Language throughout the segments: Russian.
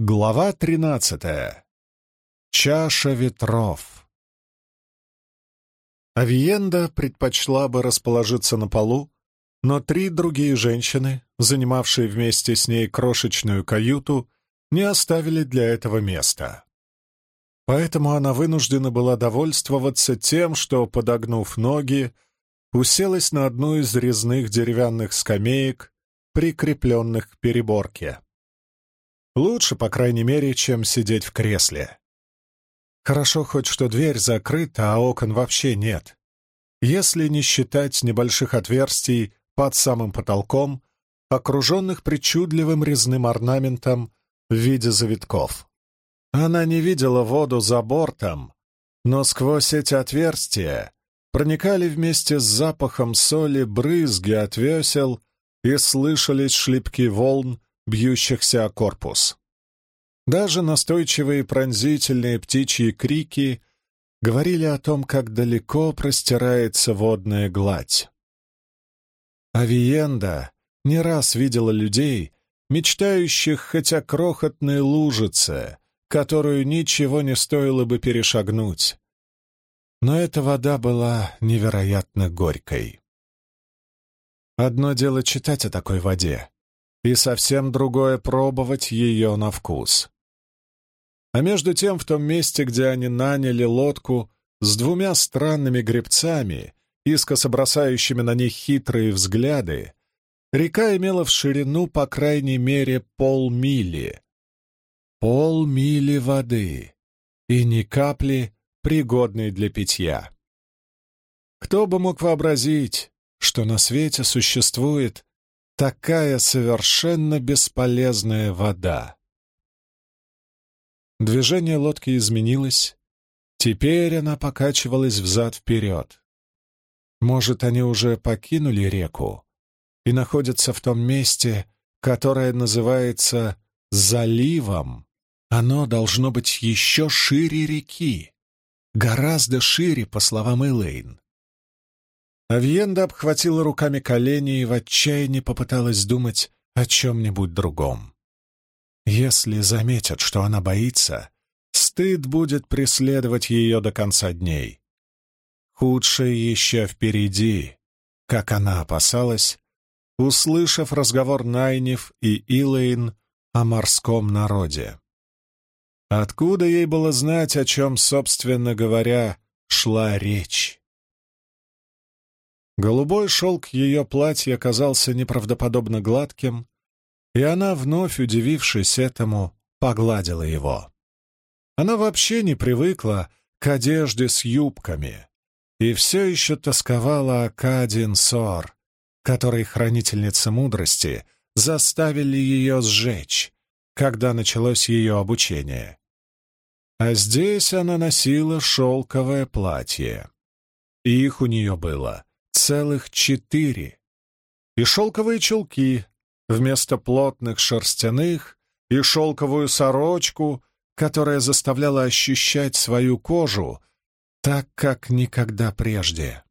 Глава тринадцатая. Чаша ветров. Авиенда предпочла бы расположиться на полу, но три другие женщины, занимавшие вместе с ней крошечную каюту, не оставили для этого места. Поэтому она вынуждена была довольствоваться тем, что, подогнув ноги, уселась на одну из резных деревянных скамеек, прикрепленных к переборке. Лучше, по крайней мере, чем сидеть в кресле. Хорошо хоть, что дверь закрыта, а окон вообще нет. Если не считать небольших отверстий под самым потолком, окруженных причудливым резным орнаментом в виде завитков. Она не видела воду за бортом, но сквозь эти отверстия проникали вместе с запахом соли брызги от весел и слышались шлепки волн бьющихся о корпус. Даже настойчивые пронзительные птичьи крики говорили о том, как далеко простирается водная гладь. Авиенда не раз видела людей, мечтающих хотя крохотной лужице, которую ничего не стоило бы перешагнуть. Но эта вода была невероятно горькой. Одно дело читать о такой воде, и совсем другое — пробовать ее на вкус. А между тем, в том месте, где они наняли лодку с двумя странными гребцами, искоса бросающими на них хитрые взгляды, река имела в ширину по крайней мере полмили. Полмили воды и ни капли, пригодной для питья. Кто бы мог вообразить, что на свете существует Такая совершенно бесполезная вода. Движение лодки изменилось. Теперь она покачивалась взад-вперед. Может, они уже покинули реку и находятся в том месте, которое называется заливом. Оно должно быть еще шире реки, гораздо шире, по словам Элейн. Авиенда обхватила руками колени и в отчаянии попыталась думать о чем-нибудь другом. Если заметят, что она боится, стыд будет преследовать ее до конца дней. Худшее еще впереди, как она опасалась, услышав разговор Найнев и Илэйн о морском народе. Откуда ей было знать, о чем, собственно говоря, шла речь? Голубой шелк ее платья казался неправдоподобно гладким, и она, вновь удивившись этому, погладила его. Она вообще не привыкла к одежде с юбками и все еще тосковала о Кадин Сор, которой хранительница мудрости заставили ее сжечь, когда началось ее обучение. А здесь она носила шелковое платье. Их у нее было целых четыре. И шелковые чулки вместо плотных шерстяных, и шелковую сорочку, которая заставляла ощущать свою кожу так, как никогда прежде.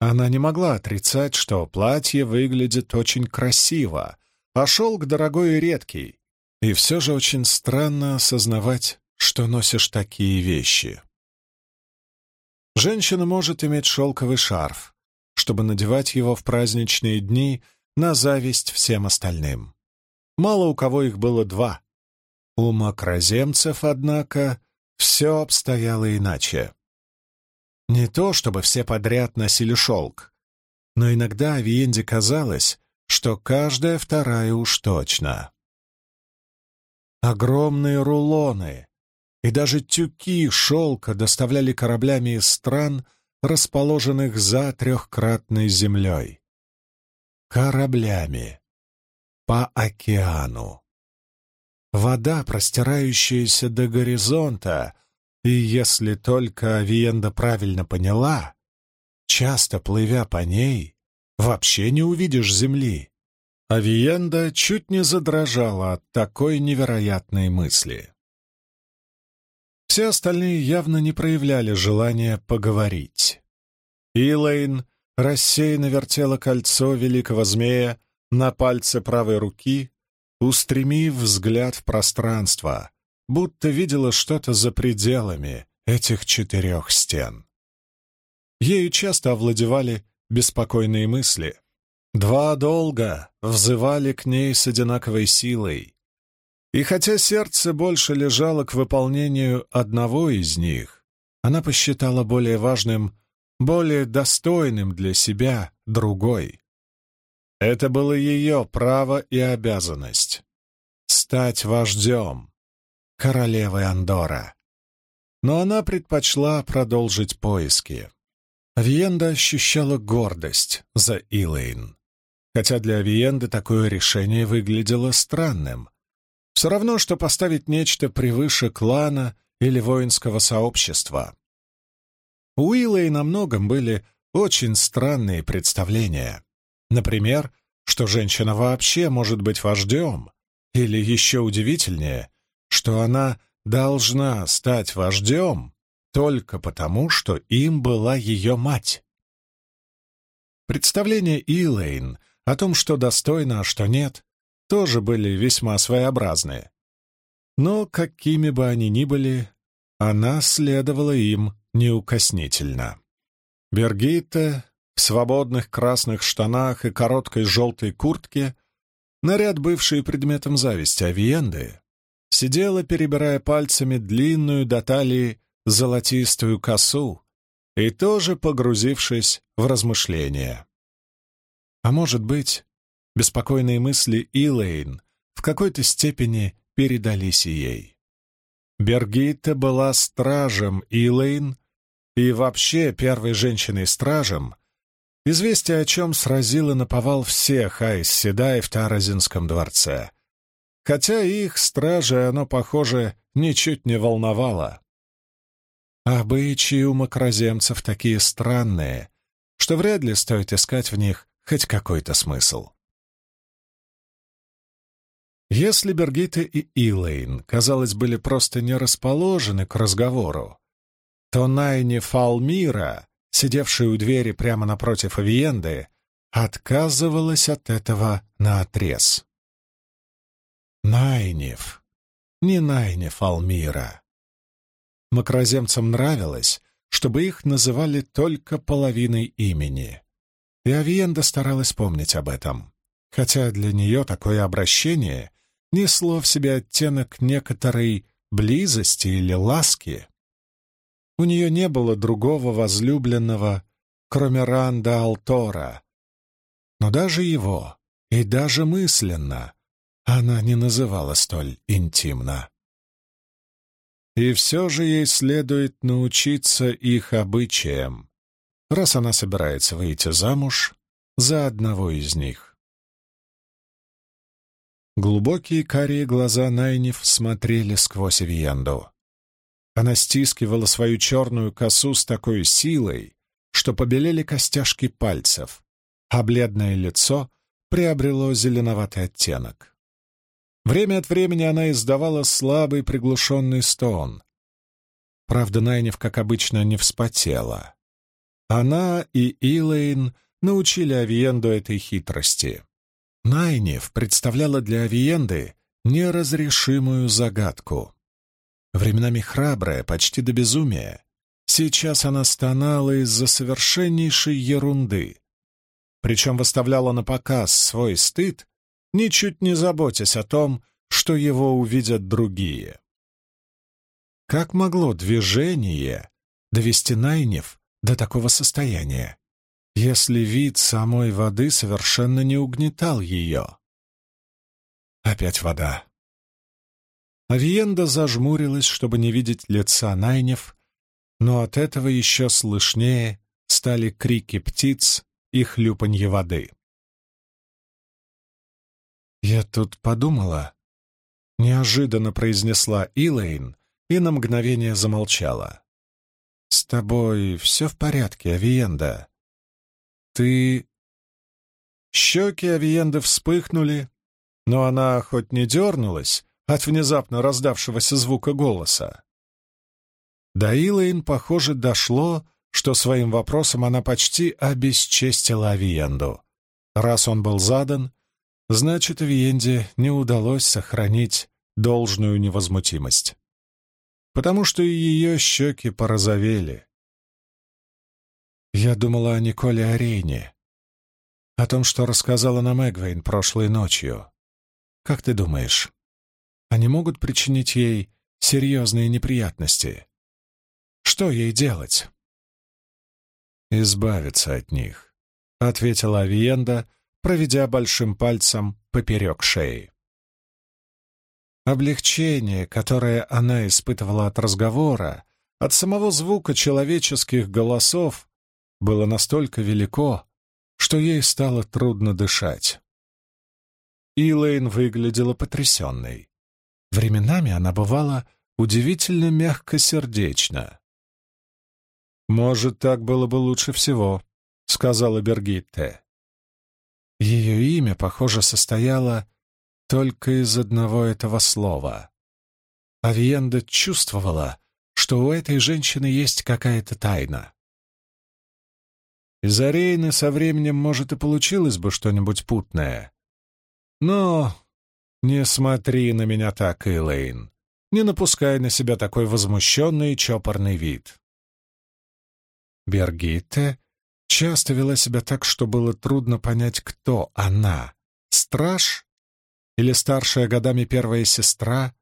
Она не могла отрицать, что платье выглядит очень красиво, а шелк дорогой и редкий, и все же очень странно осознавать, что носишь такие вещи. Женщина может иметь шелковый шарф, чтобы надевать его в праздничные дни на зависть всем остальным. Мало у кого их было два. У макроземцев, однако, все обстояло иначе. Не то, чтобы все подряд носили шелк, но иногда Авиенде казалось, что каждая вторая уж точно. Огромные рулоны, и даже тюки шелка доставляли кораблями из стран, расположенных за трехкратной землей. Кораблями. По океану. Вода, простирающаяся до горизонта, и если только Авиенда правильно поняла, часто плывя по ней, вообще не увидишь земли. Авиенда чуть не задрожала от такой невероятной мысли. Все остальные явно не проявляли желания поговорить. Илэйн рассеянно вертела кольцо великого змея на пальце правой руки, устремив взгляд в пространство, будто видела что-то за пределами этих четырех стен. Ею часто овладевали беспокойные мысли. Два долга взывали к ней с одинаковой силой. И хотя сердце больше лежало к выполнению одного из них, она посчитала более важным, более достойным для себя другой. Это было ее право и обязанность — стать вождем, королевой Андора. Но она предпочла продолжить поиски. Авиенда ощущала гордость за Илэйн, хотя для Авиенды такое решение выглядело странным. Все равно, что поставить нечто превыше клана или воинского сообщества. У Илэйн на многом были очень странные представления. Например, что женщина вообще может быть вождем, или еще удивительнее, что она должна стать вождем только потому, что им была ее мать. Представления Илэйн о том, что достойно, а что нет, тоже были весьма своеобразные. Но, какими бы они ни были, она следовала им неукоснительно. Бергитта в свободных красных штанах и короткой желтой куртке, наряд, бывший предметом зависти Авиенды, сидела, перебирая пальцами длинную до талии золотистую косу и тоже погрузившись в размышления. А может быть, беспокойные мысли Илэйн в какой-то степени передались ей. Бергитта была стражем Илэйн и вообще первой женщиной-стражем, известие о чем сразило наповал всех Айс Седай в Таразинском дворце, хотя их стражи оно, похоже, ничуть не волновало. Обычаи у макроземцев такие странные, что вряд ли стоит искать в них хоть какой-то смысл. Если Бергита и Илэйн, казалось, были просто не расположены к разговору, то Найни Фалмира, сидевшая у двери прямо напротив Авиенды, отказывалась от этого наотрез. Найнев, не Найнев Алмира. Макроземцам нравилось, чтобы их называли только половиной имени. И Авиенда старалась помнить об этом, хотя для нее такое обращение несло в себе оттенок некоторой близости или ласки. У нее не было другого возлюбленного, кроме Ранда Алтора. Но даже его, и даже мысленно, она не называла столь интимно. И все же ей следует научиться их обычаям, раз она собирается выйти замуж за одного из них. Глубокие карие глаза Найниф смотрели сквозь Виенду. Она стискивала свою черную косу с такой силой, что побелели костяшки пальцев, а бледное лицо приобрело зеленоватый оттенок. Время от времени она издавала слабый приглушенный стон. Правда, Найнев, как обычно, не вспотела. Она и Илэйн научили Авиенду этой хитрости. Найнев представляла для Авиенды неразрешимую загадку. Временами храбрая, почти до безумия, сейчас она стонала из-за совершеннейшей ерунды. Причем выставляла на показ свой стыд ничуть не заботясь о том, что его увидят другие. Как могло движение довести Найнев до такого состояния, если вид самой воды совершенно не угнетал ее? Опять вода. Авиенда зажмурилась, чтобы не видеть лица Найнев, но от этого еще слышнее стали крики птиц и хлюпанье воды. «Я тут подумала», — неожиданно произнесла Илэйн и на мгновение замолчала. «С тобой все в порядке, Авиенда? Ты...» Щеки Авиенды вспыхнули, но она хоть не дернулась от внезапно раздавшегося звука голоса. До Илэйн, похоже, дошло, что своим вопросом она почти обесчестила Авиенду. Раз он был задан, Значит, Виенде не удалось сохранить должную невозмутимость. Потому что ее щеки порозовели. Я думала о Николе Арене, о том, что рассказала нам Эгвейн прошлой ночью. Как ты думаешь, они могут причинить ей серьезные неприятности? Что ей делать? «Избавиться от них», — ответила Авиенда, проведя большим пальцем поперек шеи. Облегчение, которое она испытывала от разговора, от самого звука человеческих голосов, было настолько велико, что ей стало трудно дышать. Илэйн выглядела потрясенной. Временами она бывала удивительно мягкосердечна. «Может, так было бы лучше всего», — сказала Бергитте. Ее имя, похоже, состояло только из одного этого слова. Авиенда чувствовала, что у этой женщины есть какая-то тайна. Из Арейны со временем, может, и получилось бы что-нибудь путное. Но не смотри на меня так, Эйлэйн. Не напускай на себя такой возмущенный и чопорный вид. Бергитте часто вела себя так, что было трудно понять, кто она — страж или старшая годами первая сестра,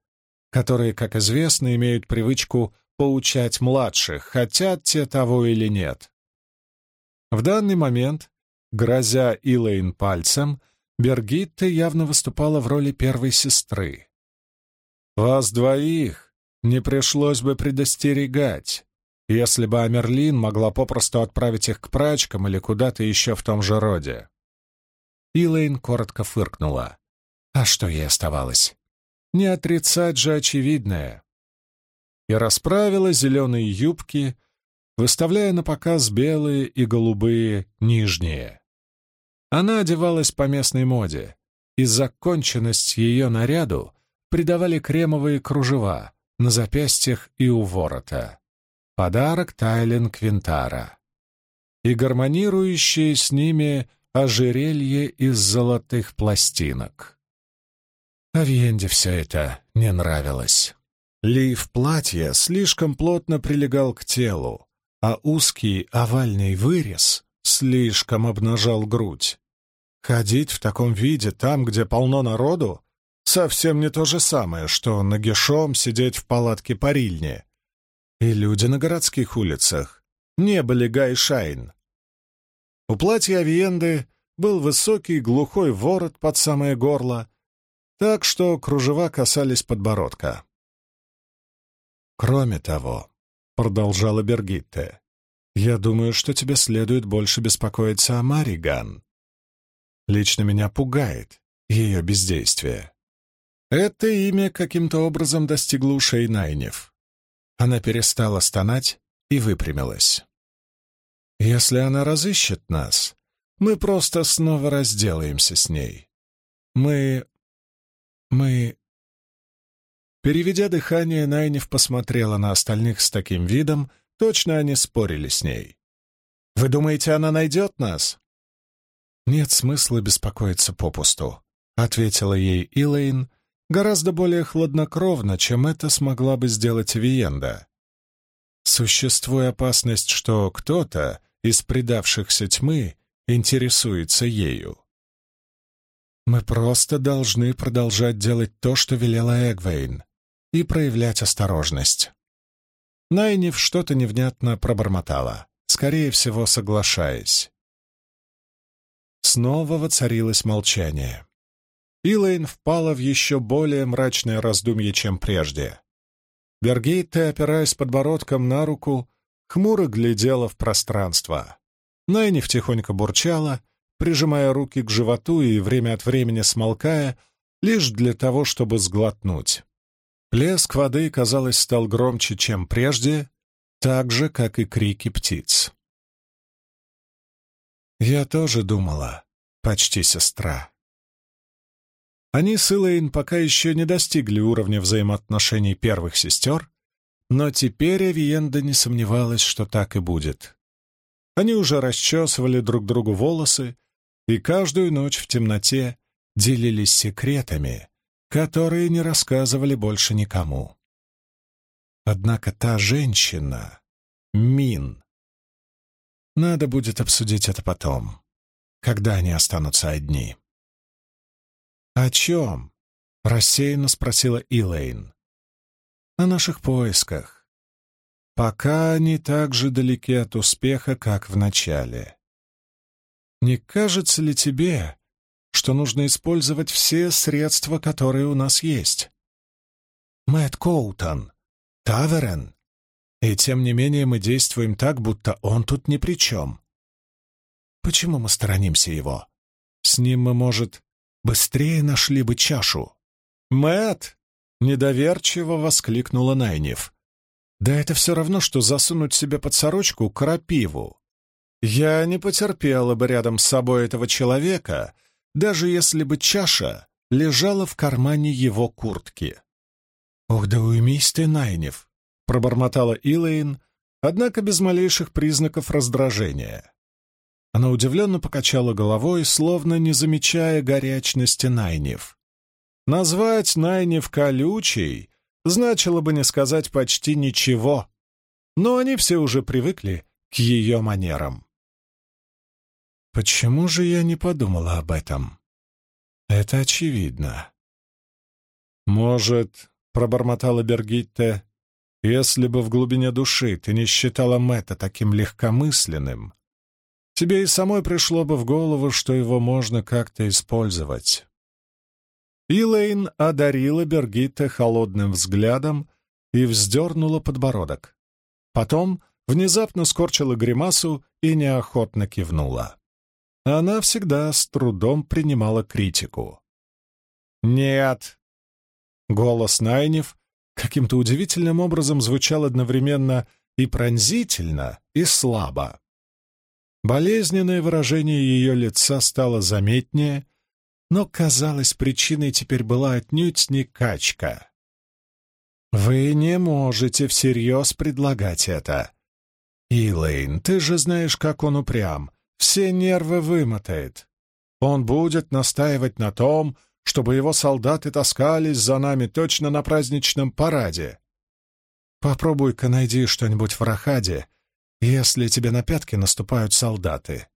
которые, как известно, имеют привычку поучать младших, хотят те того или нет. В данный момент, грозя Илэйн пальцем, Бергитта явно выступала в роли первой сестры. «Вас двоих не пришлось бы предостерегать если бы Амерлин могла попросту отправить их к прачкам или куда-то еще в том же роде. Илэйн коротко фыркнула. А что ей оставалось? Не отрицать же очевидное. И расправила зеленые юбки, выставляя на показ белые и голубые нижние. Она одевалась по местной моде, и законченность ее наряду придавали кремовые кружева на запястьях и у ворота. Подарок Тайлен Квинтара. И гармонирующее с ними ожерелье из золотых пластинок. Авиенде все это не нравилось. Лиф платья слишком плотно прилегал к телу, а узкий овальный вырез слишком обнажал грудь. Ходить в таком виде там, где полно народу, совсем не то же самое, что нагишом сидеть в палатке парильни, и люди на городских улицах не были гайшайн. У платья Авиенды был высокий глухой ворот под самое горло, так что кружева касались подбородка. «Кроме того», — продолжала Бергитте, — «я думаю, что тебе следует больше беспокоиться о Мариган. Лично меня пугает ее бездействие. Это имя каким-то образом достигло ушей Найнев. Она перестала стонать и выпрямилась. «Если она разыщет нас, мы просто снова разделаемся с ней. Мы... мы...» Переведя дыхание, Найнев посмотрела на остальных с таким видом, точно они спорили с ней. «Вы думаете, она найдет нас?» «Нет смысла беспокоиться попусту», — ответила ей Илэйн, гораздо более хладнокровно, чем это смогла бы сделать Виенда. Существует опасность, что кто-то из предавшихся тьмы интересуется ею. Мы просто должны продолжать делать то, что велела Эгвейн, и проявлять осторожность. Найнив что-то невнятно пробормотала, скорее всего, соглашаясь. Снова воцарилось молчание. Илэйн впала в еще более мрачное раздумье, чем прежде. Бергейте, опираясь подбородком на руку, хмуро глядела в пространство. Найниф тихонько бурчала, прижимая руки к животу и время от времени смолкая, лишь для того, чтобы сглотнуть. Плеск воды, казалось, стал громче, чем прежде, так же, как и крики птиц. «Я тоже думала, почти сестра», они с Илэйн пока еще не достигли уровня взаимоотношений первых сестер, но теперь Авиенда не сомневалась, что так и будет. Они уже расчесывали друг другу волосы и каждую ночь в темноте делились секретами, которые не рассказывали больше никому. Однако та женщина, Мин, надо будет обсудить это потом, когда они останутся одни. «О чем?» — рассеянно спросила Илэйн. «О наших поисках. Пока они так же далеки от успеха, как в начале. Не кажется ли тебе, что нужно использовать все средства, которые у нас есть? Мэтт Коутон, Таверен, и тем не менее мы действуем так, будто он тут ни при чем. Почему мы сторонимся его? С ним мы, может, быстрее нашли бы чашу. Мэт! недоверчиво воскликнула Найнев. Да это все равно, что засунуть себе под сорочку крапиву. Я не потерпела бы рядом с собой этого человека, даже если бы чаша лежала в кармане его куртки. «Ох, да уймись ты, Найнев!» — пробормотала Илэйн, однако без малейших признаков раздражения. Она удивленно покачала головой, словно не замечая горячности Найнев. Назвать Найнев колючей значило бы не сказать почти ничего, но они все уже привыкли к ее манерам. Почему же я не подумала об этом? Это очевидно. Может, пробормотала Бергитте, если бы в глубине души ты не считала Мэтта таким легкомысленным, тебе и самой пришло бы в голову, что его можно как-то использовать. Илэйн одарила Бергитте холодным взглядом и вздернула подбородок. Потом внезапно скорчила гримасу и неохотно кивнула. Она всегда с трудом принимала критику. «Нет!» Голос Найнев каким-то удивительным образом звучал одновременно и пронзительно, и слабо. Болезненное выражение ее лица стало заметнее, но, казалось, причиной теперь была отнюдь не качка. «Вы не можете всерьез предлагать это. Илэйн, ты же знаешь, как он упрям, все нервы вымотает. Он будет настаивать на том, чтобы его солдаты таскались за нами точно на праздничном параде. Попробуй-ка найди что-нибудь в Рахаде, если тебе на пятки наступают солдаты.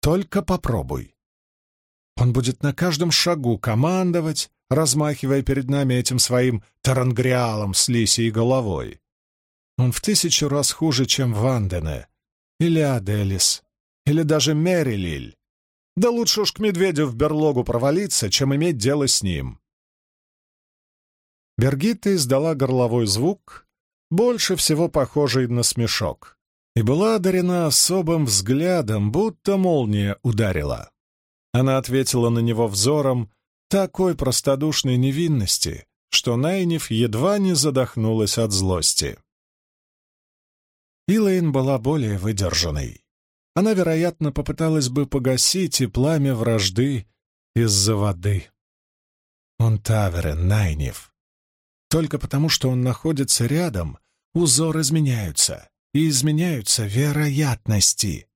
Только попробуй. Он будет на каждом шагу командовать, размахивая перед нами этим своим тарангриалом с лисией головой. Он в тысячу раз хуже, чем Вандене, или Аделис, или даже Мерилиль. Да лучше уж к медведю в берлогу провалиться, чем иметь дело с ним. Бергитта издала горловой звук, больше всего похожий на смешок, и была одарена особым взглядом, будто молния ударила. Она ответила на него взором такой простодушной невинности, что Найниф едва не задохнулась от злости. Илэйн была более выдержанной она, вероятно, попыталась бы погасить и пламя вражды из-за воды. Он Таверен, Найнев. Только потому, что он находится рядом, узор изменяются, и изменяются вероятности.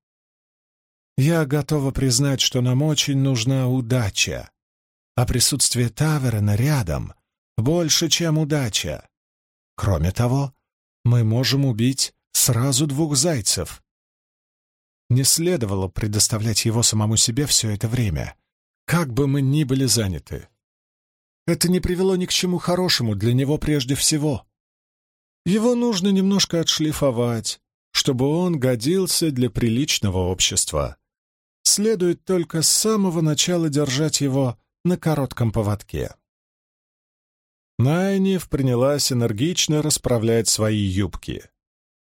Я готова признать, что нам очень нужна удача, а присутствие Таверена рядом больше, чем удача. Кроме того, мы можем убить сразу двух зайцев, не следовало предоставлять его самому себе все это время, как бы мы ни были заняты. Это не привело ни к чему хорошему для него прежде всего. Его нужно немножко отшлифовать, чтобы он годился для приличного общества. Следует только с самого начала держать его на коротком поводке. Найниф принялась энергично расправлять свои юбки.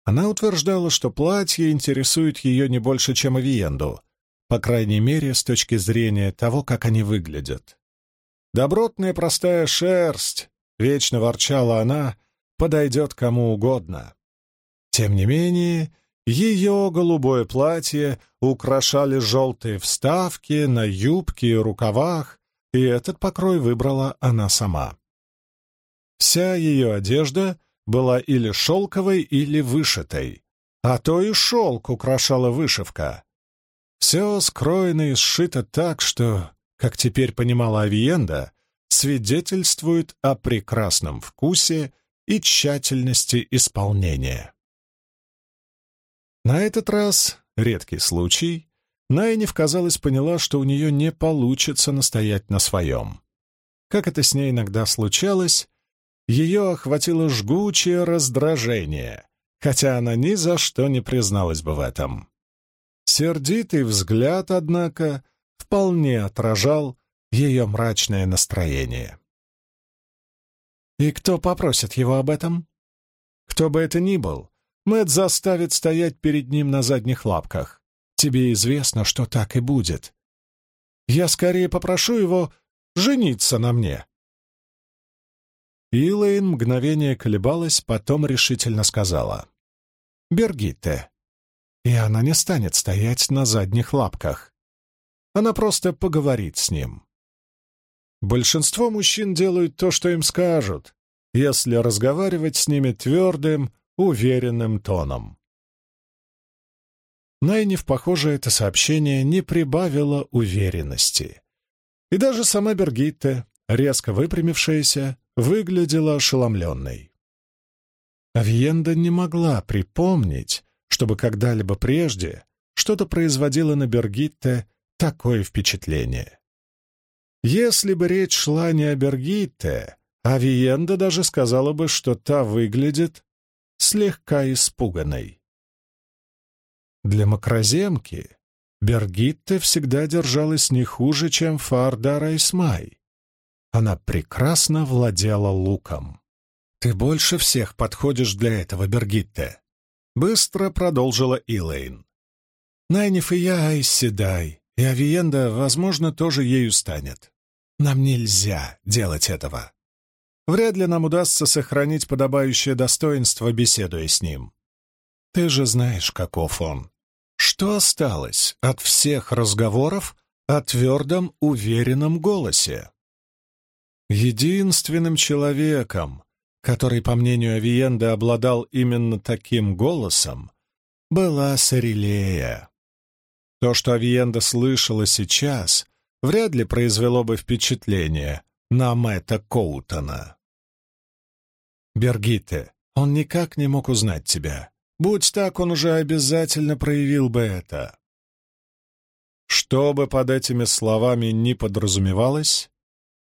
Она утверждала, что платье интересует ее не больше, чем авиенду, по крайней мере, с точки зрения того, как они выглядят. «Добротная простая шерсть», — вечно ворчала она, — «подойдет кому угодно». Тем не менее, ее голубое платье украшали желтые вставки на юбке и рукавах, и этот покрой выбрала она сама. Вся ее одежда была или шелковой, или вышитой, а то и шелк украшала вышивка. Все скроено и сшито так, что как теперь понимала Авиенда, свидетельствует о прекрасном вкусе и тщательности исполнения. На этот раз, редкий случай, Найниф, казалось, поняла, что у нее не получится настоять на своем. Как это с ней иногда случалось, ее охватило жгучее раздражение, хотя она ни за что не призналась бы в этом. Сердитый взгляд, однако, вполне отражал ее мрачное настроение. «И кто попросит его об этом?» «Кто бы это ни был, Мэтт заставит стоять перед ним на задних лапках. Тебе известно, что так и будет. Я скорее попрошу его жениться на мне». Илэйн мгновение колебалась, потом решительно сказала. «Бергитте». И она не станет стоять на задних лапках. Она просто поговорит с ним. Большинство мужчин делают то, что им скажут, если разговаривать с ними твердым, уверенным тоном. Найниф, похоже, это сообщение не прибавило уверенности. И даже сама Бергитте, резко выпрямившаяся, выглядела ошеломленной. Авиенда не могла припомнить, чтобы когда-либо прежде что-то производило на Бергитте такое впечатление. Если бы речь шла не о Бергитте, Авиенда даже сказала бы, что та выглядит слегка испуганной. Для макроземки Бергитте всегда держалась не хуже, чем Фарда Исмай. Она прекрасно владела луком. «Ты больше всех подходишь для этого, Бергитте», — быстро продолжила Илэйн. «Найниф и я Айседай, и Авиенда, возможно, тоже ею станет. Нам нельзя делать этого. Вряд ли нам удастся сохранить подобающее достоинство, беседуя с ним. Ты же знаешь, каков он. Что осталось от всех разговоров о твердом, уверенном голосе? Единственным человеком, который, по мнению Авиенда, обладал именно таким голосом, была Сарилея. То, что Авиенда слышала сейчас, вряд ли произвело бы впечатление на Мэтта Коутона. Бергите, он никак не мог узнать тебя. Будь так, он уже обязательно проявил бы это. Что бы под этими словами ни подразумевалось,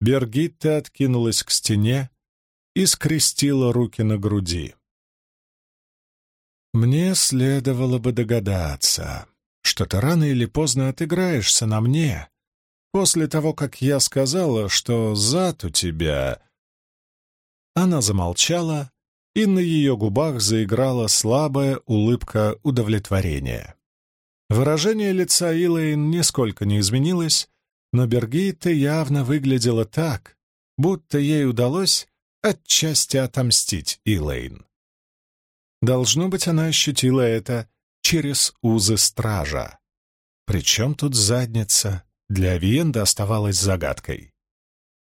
Бергитта откинулась к стене и скрестила руки на груди. «Мне следовало бы догадаться, что ты рано или поздно отыграешься на мне, после того, как я сказала, что зад у тебя...» Она замолчала, и на ее губах заиграла слабая улыбка удовлетворения. Выражение лица Илэйн нисколько не изменилось, но Бергитта явно выглядела так, будто ей удалось отчасти отомстить Илэйн. Должно быть, она ощутила это через узы стража. Причем тут задница для Виенда оставалась загадкой.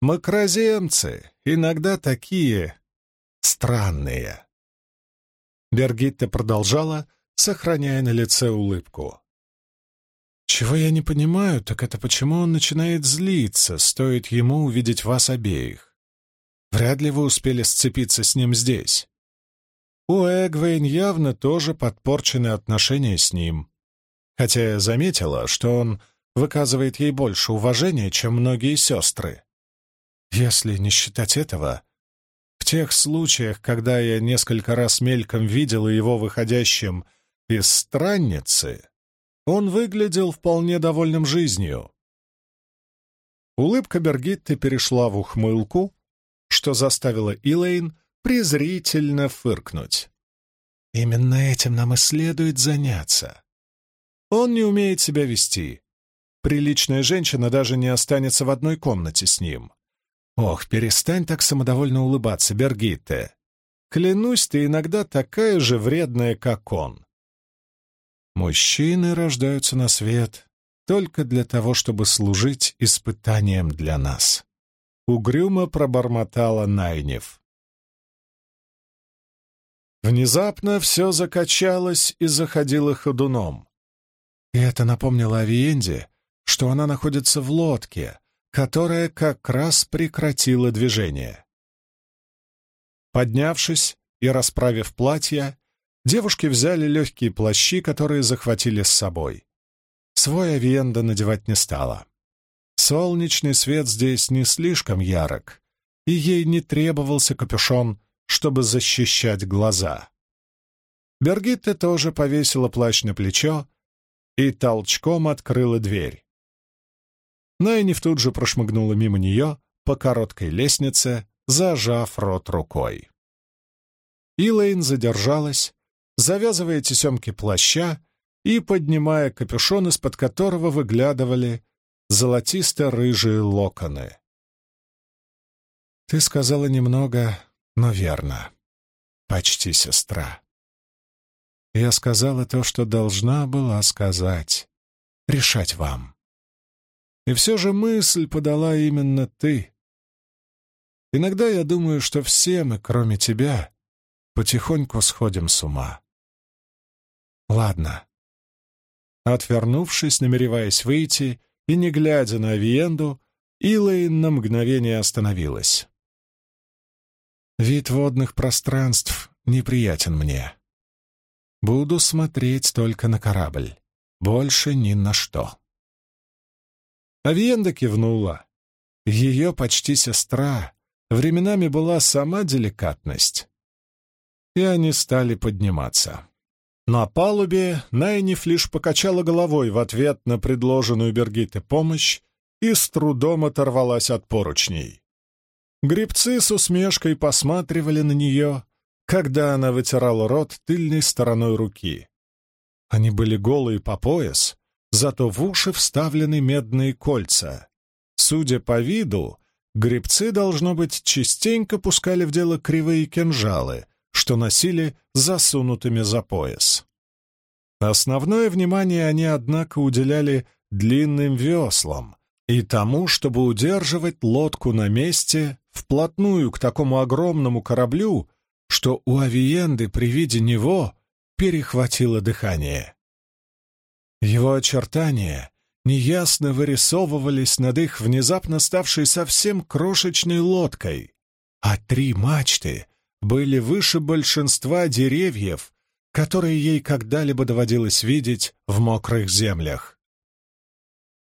Макроземцы иногда такие странные. Бергитта продолжала, сохраняя на лице улыбку. Чего я не понимаю, так это почему он начинает злиться, стоит ему увидеть вас обеих. Вряд ли вы успели сцепиться с ним здесь. У Эгвейн явно тоже подпорчены отношения с ним. Хотя я заметила, что он выказывает ей больше уважения, чем многие сестры. Если не считать этого, в тех случаях, когда я несколько раз мельком видела его выходящим из странницы, он выглядел вполне довольным жизнью. Улыбка Бергитты перешла в ухмылку, что заставило Илэйн презрительно фыркнуть. «Именно этим нам и следует заняться. Он не умеет себя вести. Приличная женщина даже не останется в одной комнате с ним. Ох, перестань так самодовольно улыбаться, Бергитте. Клянусь, ты иногда такая же вредная, как он. Мужчины рождаются на свет только для того, чтобы служить испытанием для нас. Угрюмо пробормотала Найнев. Внезапно все закачалось и заходило ходуном. И это напомнило Авиенде, что она находится в лодке, которая как раз прекратила движение. Поднявшись и расправив платья, девушки взяли легкие плащи, которые захватили с собой. Свой авиенда надевать не стала. Солнечный свет здесь не слишком ярок, и ей не требовался капюшон, чтобы защищать глаза. Бергитта тоже повесила плащ на плечо и толчком открыла дверь. Найниф тут же прошмыгнула мимо нее по короткой лестнице, зажав рот рукой. Илэйн задержалась, завязывая тесемки плаща и поднимая капюшон, из-под которого выглядывали золотисто-рыжие локоны. «Ты сказала немного, но верно. Почти сестра. Я сказала то, что должна была сказать. Решать вам. И все же мысль подала именно ты. Иногда я думаю, что все мы, кроме тебя, потихоньку сходим с ума. Ладно. Отвернувшись, намереваясь выйти, и не глядя на Авиенду, Илэйн на мгновение остановилась. Вид водных пространств неприятен мне. Буду смотреть только на корабль, больше ни на что. Авиенда кивнула. Ее почти сестра временами была сама деликатность. И они стали подниматься. На палубе Найниф лишь покачала головой в ответ на предложенную Бергите помощь и с трудом оторвалась от поручней. Гребцы с усмешкой посматривали на нее, когда она вытирала рот тыльной стороной руки. Они были голые по пояс, зато в уши вставлены медные кольца. Судя по виду, гребцы, должно быть, частенько пускали в дело кривые кинжалы, что носили засунутыми за пояс. Основное внимание они, однако, уделяли длинным веслам и тому, чтобы удерживать лодку на месте вплотную к такому огромному кораблю, что у Авиенды при виде него перехватило дыхание. Его очертания неясно вырисовывались над их внезапно ставшей совсем крошечной лодкой, а три мачты были выше большинства деревьев, которые ей когда-либо доводилось видеть в мокрых землях.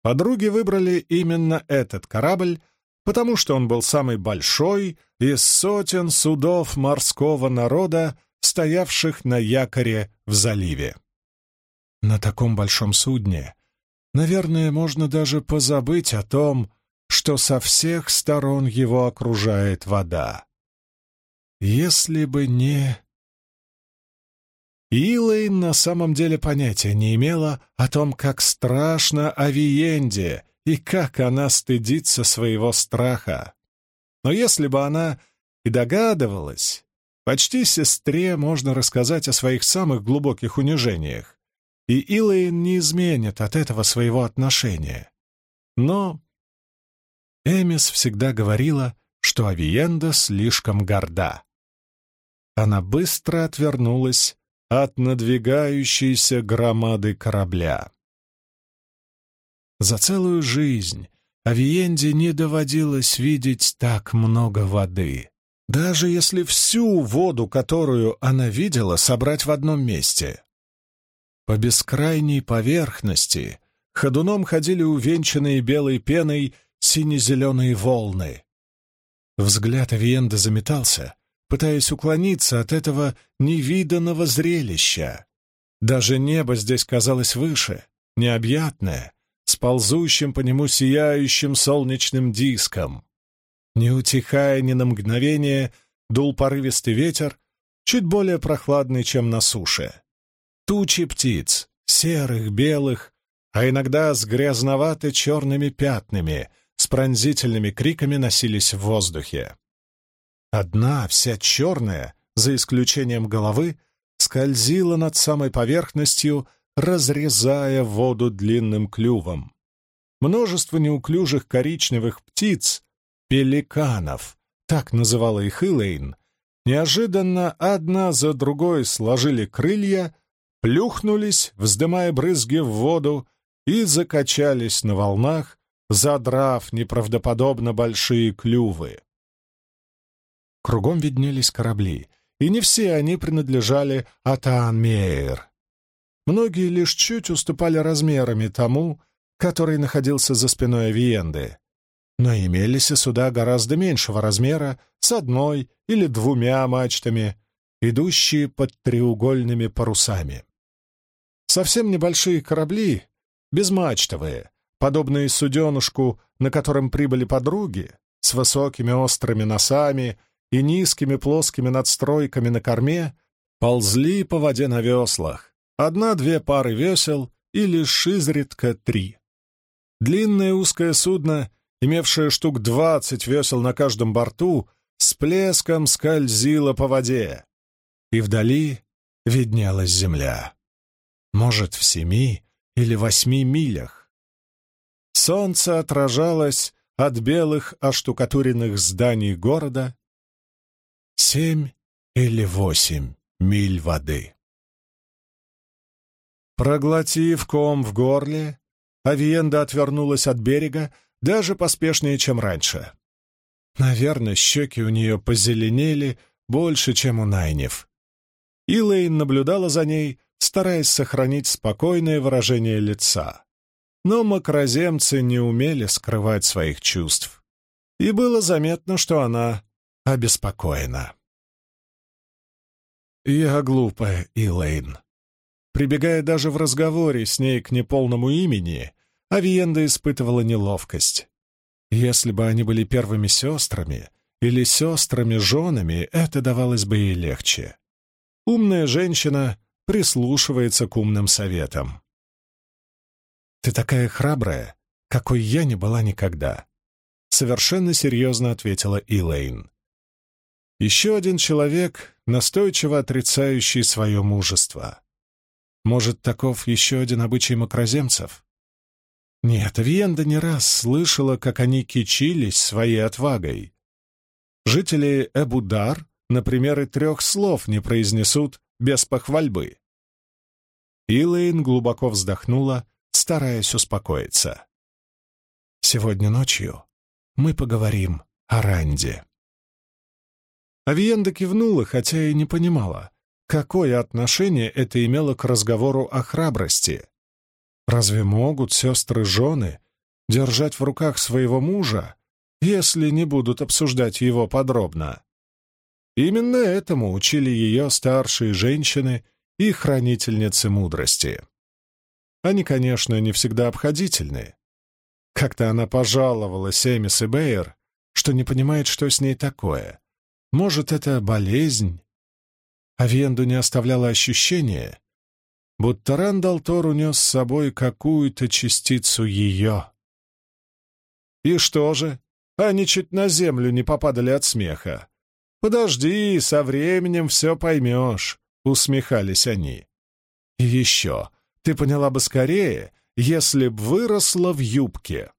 Подруги выбрали именно этот корабль, потому что он был самый большой из сотен судов морского народа, стоявших на якоре в заливе. На таком большом судне, наверное, можно даже позабыть о том, что со всех сторон его окружает вода. Если бы не... Илэйн на самом деле понятия не имела о том, как страшно Авиенде и как она стыдится своего страха. Но если бы она и догадывалась, почти сестре можно рассказать о своих самых глубоких унижениях, и Илэйн не изменит от этого своего отношения. Но Эмис всегда говорила, что Авиенда слишком горда. Она быстро отвернулась от надвигающейся громады корабля. За целую жизнь Авиенде не доводилось видеть так много воды, даже если всю воду, которую она видела, собрать в одном месте. По бескрайней поверхности ходуном ходили увенчанные белой пеной сине-зеленые волны. Взгляд Авиенды заметался, пытаясь уклониться от этого невиданного зрелища. Даже небо здесь казалось выше, необъятное, с ползущим по нему сияющим солнечным диском. Не утихая ни на мгновение, дул порывистый ветер, чуть более прохладный, чем на суше. Тучи птиц, серых, белых, а иногда с грязновато-черными пятнами, с пронзительными криками носились в воздухе. Одна, вся черная, за исключением головы, скользила над самой поверхностью, разрезая воду длинным клювом. Множество неуклюжих коричневых птиц, пеликанов, так называла их Илэйн, неожиданно одна за другой сложили крылья, плюхнулись, вздымая брызги в воду, и закачались на волнах, задрав неправдоподобно большие клювы. Кругом виднелись корабли, и не все они принадлежали Атаан-Мейер. Многие лишь чуть уступали размерами тому, который находился за спиной Авиенды. Но имелись и суда гораздо меньшего размера, с одной или двумя мачтами, идущие под треугольными парусами. Совсем небольшие корабли, безмачтовые, подобные суденушку, на котором прибыли подруги, с высокими острыми носами и низкими плоскими надстройками на корме, ползли по воде на веслах, одна-две пары весел и лишь изредка три. Длинное узкое судно, имевшее штук двадцать весел на каждом борту, с плеском скользило по воде, и вдали виднелась земля. Может, в семи или восьми милях. Солнце отражалось от белых оштукатуренных зданий города. Семь или восемь миль воды. Проглотив ком в горле, Авиенда отвернулась от берега даже поспешнее, чем раньше. Наверное, щеки у нее позеленели больше, чем у Найнев. Илэйн наблюдала за ней, стараясь сохранить спокойное выражение лица. Но макроземцы не умели скрывать своих чувств. И было заметно, что она обеспокоена. «Я глупая, Илэйн», Прибегая даже в разговоре с ней к неполному имени, Авиенда испытывала неловкость. Если бы они были первыми сестрами или сестрами-женами, это давалось бы ей легче. Умная женщина прислушивается к умным советам. «Ты такая храбрая, какой я не была никогда», — совершенно серьезно ответила Илэйн. Еще один человек, настойчиво отрицающий свое мужество. Может, таков еще один обычай макроземцев? Нет, Виенда не раз слышала, как они кичились своей отвагой. Жители Эбудар, например, и трех слов не произнесут без похвальбы. Илэйн глубоко вздохнула, стараясь успокоиться. «Сегодня ночью мы поговорим о Ранде». Авиенда кивнула, хотя и не понимала, Какое отношение это имело к разговору о храбрости? Разве могут сестры-жены держать в руках своего мужа, если не будут обсуждать его подробно? Именно этому учили ее старшие женщины и хранительницы мудрости. Они, конечно, не всегда обходительны. Как-то она пожаловала Эмис и Бейер, что не понимает, что с ней такое. Может, это болезнь а Венду не оставляло ощущение, будто Рандал Тор унес с собой какую-то частицу ее. И что же? Они чуть на землю не попадали от смеха. «Подожди, со временем все поймешь», — усмехались они. «И еще, ты поняла бы скорее, если б выросла в юбке».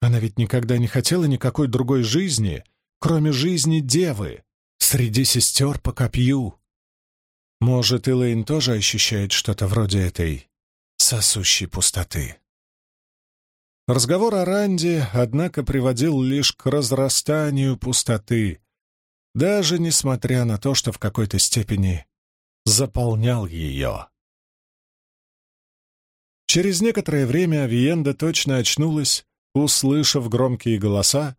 Она ведь никогда не хотела никакой другой жизни, кроме жизни девы, Среди сестер по копью. Может, Элейн тоже ощущает что-то вроде этой сосущей пустоты. Разговор о Ранде, однако, приводил лишь к разрастанию пустоты, даже несмотря на то, что в какой-то степени заполнял ее. Через некоторое время Авиенда точно очнулась, услышав громкие голоса,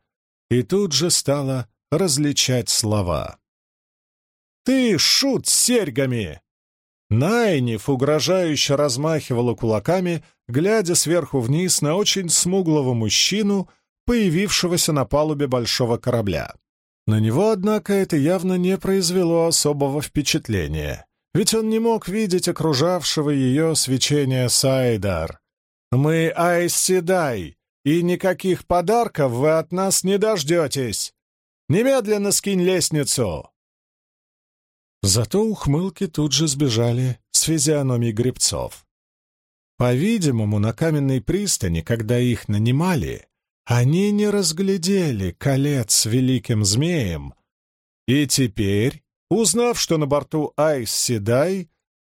и тут же стала различать слова. «Ты шут с серьгами!» Найниф угрожающе размахивала кулаками, глядя сверху вниз на очень смуглого мужчину, появившегося на палубе большого корабля. На него, однако, это явно не произвело особого впечатления, ведь он не мог видеть окружавшего ее свечения Сайдар. «Мы Айсседай, и никаких подарков вы от нас не дождетесь!» Немедленно скинь лестницу!» Зато ухмылки тут же сбежали с физиономий гребцов. По-видимому, на каменной пристани, когда их нанимали, они не разглядели колец с великим змеем, и теперь, узнав, что на борту Айс Седай,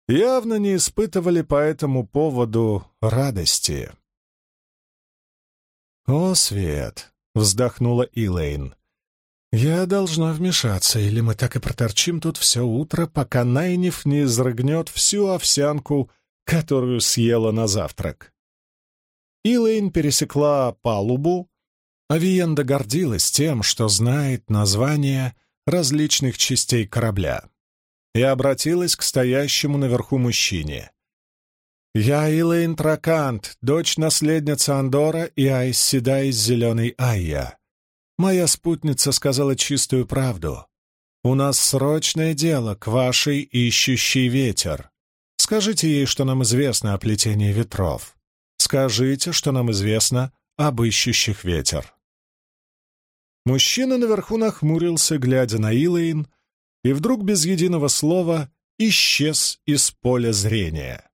явно не испытывали по этому поводу радости. «О, Свет!» — вздохнула Илэйн. «Я должна вмешаться, или мы так и проторчим тут все утро, пока Найниф не изрыгнет всю овсянку, которую съела на завтрак». Илэйн пересекла палубу. Авиенда гордилась тем, что знает название различных частей корабля, и обратилась к стоящему наверху мужчине. «Я Илэйн Тракант, дочь-наследница Андора и Айсседа из Зеленой Айя. Моя спутница сказала чистую правду. У нас срочное дело к вашей ищущей ветер. Скажите ей, что нам известно о плетении ветров. Скажите, что нам известно об ищущих ветер». Мужчина наверху нахмурился, глядя на Илэйн, и вдруг без единого слова исчез из поля зрения.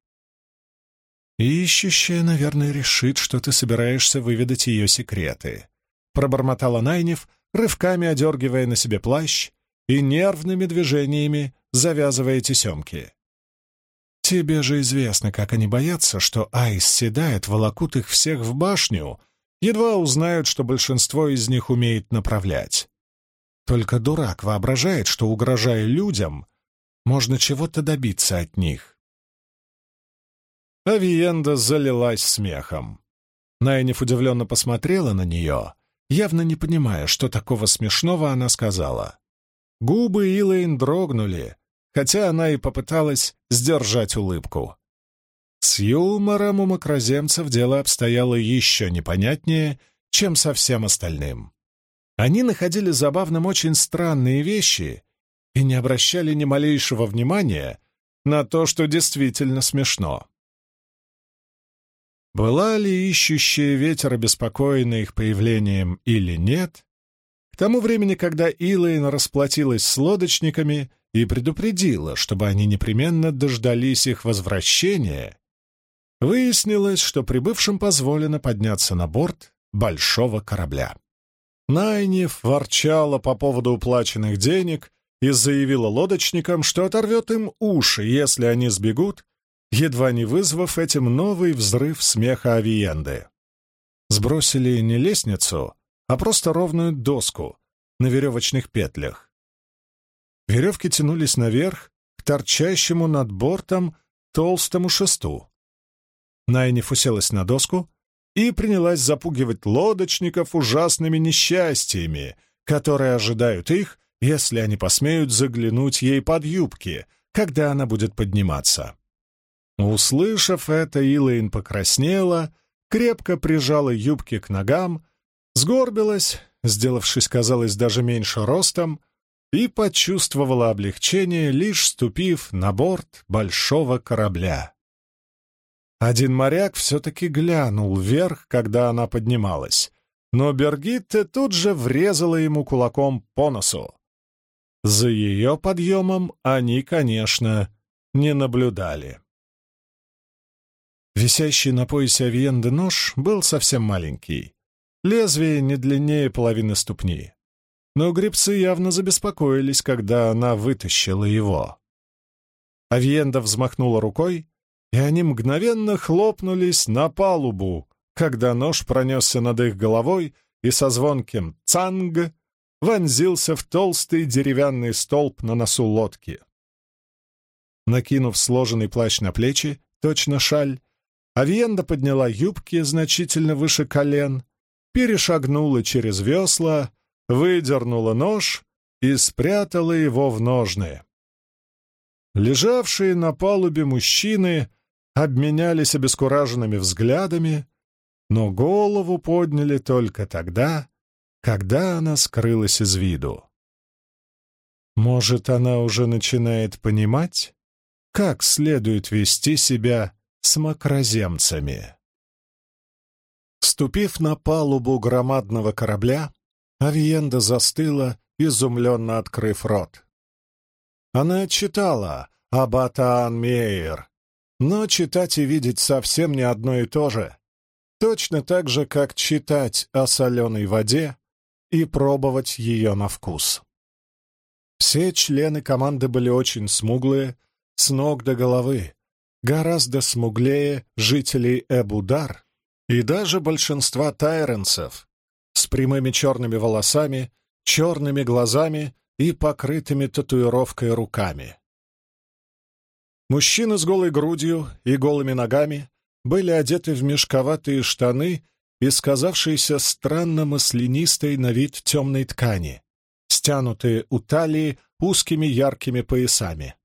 «Ищущая, наверное, решит, что ты собираешься выведать ее секреты», — пробормотала Найнев, рывками одергивая на себе плащ и нервными движениями завязывая тесемки. «Тебе же известно, как они боятся, что Айс седает, волокут их всех в башню, едва узнают, что большинство из них умеет направлять. Только дурак воображает, что, угрожая людям, можно чего-то добиться от них. Авиенда залилась смехом. Найниф удивленно посмотрела на нее, явно не понимая, что такого смешного она сказала. Губы Илэйн дрогнули, хотя она и попыталась сдержать улыбку. С юмором у макроземцев дело обстояло еще непонятнее, чем со всем остальным. Они находили забавным очень странные вещи и не обращали ни малейшего внимания на то, что действительно смешно. Была ли ищущая ветер обеспокоена их появлением или нет, к тому времени, когда Илэйн расплатилась с лодочниками и предупредила, чтобы они непременно дождались их возвращения, выяснилось, что прибывшим позволено подняться на борт большого корабля. Найниф ворчала по поводу уплаченных денег и заявила лодочникам, что оторвет им уши, если они сбегут, едва не вызвав этим новый взрыв смеха Авиенды. Сбросили не лестницу, а просто ровную доску на веревочных петлях. Веревки тянулись наверх к торчащему над бортом толстому шесту. Найниф уселась на доску и принялась запугивать лодочников ужасными несчастьями, которые ожидают их, если они посмеют заглянуть ей под юбки, когда она будет подниматься. Услышав это, Илэйн покраснела, крепко прижала юбки к ногам, сгорбилась, сделавшись, казалось, даже меньше ростом, и почувствовала облегчение, лишь ступив на борт большого корабля. Один моряк все-таки глянул вверх, когда она поднималась, но Бергитте тут же врезала ему кулаком по носу. За ее подъемом они, конечно, не наблюдали. Висящий на поясе Авиенды нож был совсем маленький. Лезвие не длиннее половины ступни. Но гребцы явно забеспокоились, когда она вытащила его. Авиенда взмахнула рукой, и они мгновенно хлопнулись на палубу, когда нож пронесся над их головой и со звонким «цанг» вонзился в толстый деревянный столб на носу лодки. Накинув сложенный плащ на плечи, точно шаль, Авиенда подняла юбки значительно выше колен, перешагнула через весла, выдернула нож и спрятала его в ножны. Лежавшие на палубе мужчины обменялись обескураженными взглядами, но голову подняли только тогда, когда она скрылась из виду. Может, она уже начинает понимать, как следует вести себя с макроземцами. Ступив на палубу громадного корабля, Авиенда застыла, изумленно открыв рот. Она читала об Атаан Мейер, но читать и видеть совсем не одно и то же. Точно так же, как читать о соленой воде и пробовать ее на вкус. Все члены команды были очень смуглые, с ног до головы, гораздо смуглее жителей Эбудар и даже большинства тайренцев, с прямыми черными волосами, черными глазами и покрытыми татуировкой руками. Мужчины с голой грудью и голыми ногами были одеты в мешковатые штаны и сказавшиеся странно маслянистой на вид темной ткани, стянутые у талии узкими яркими поясами.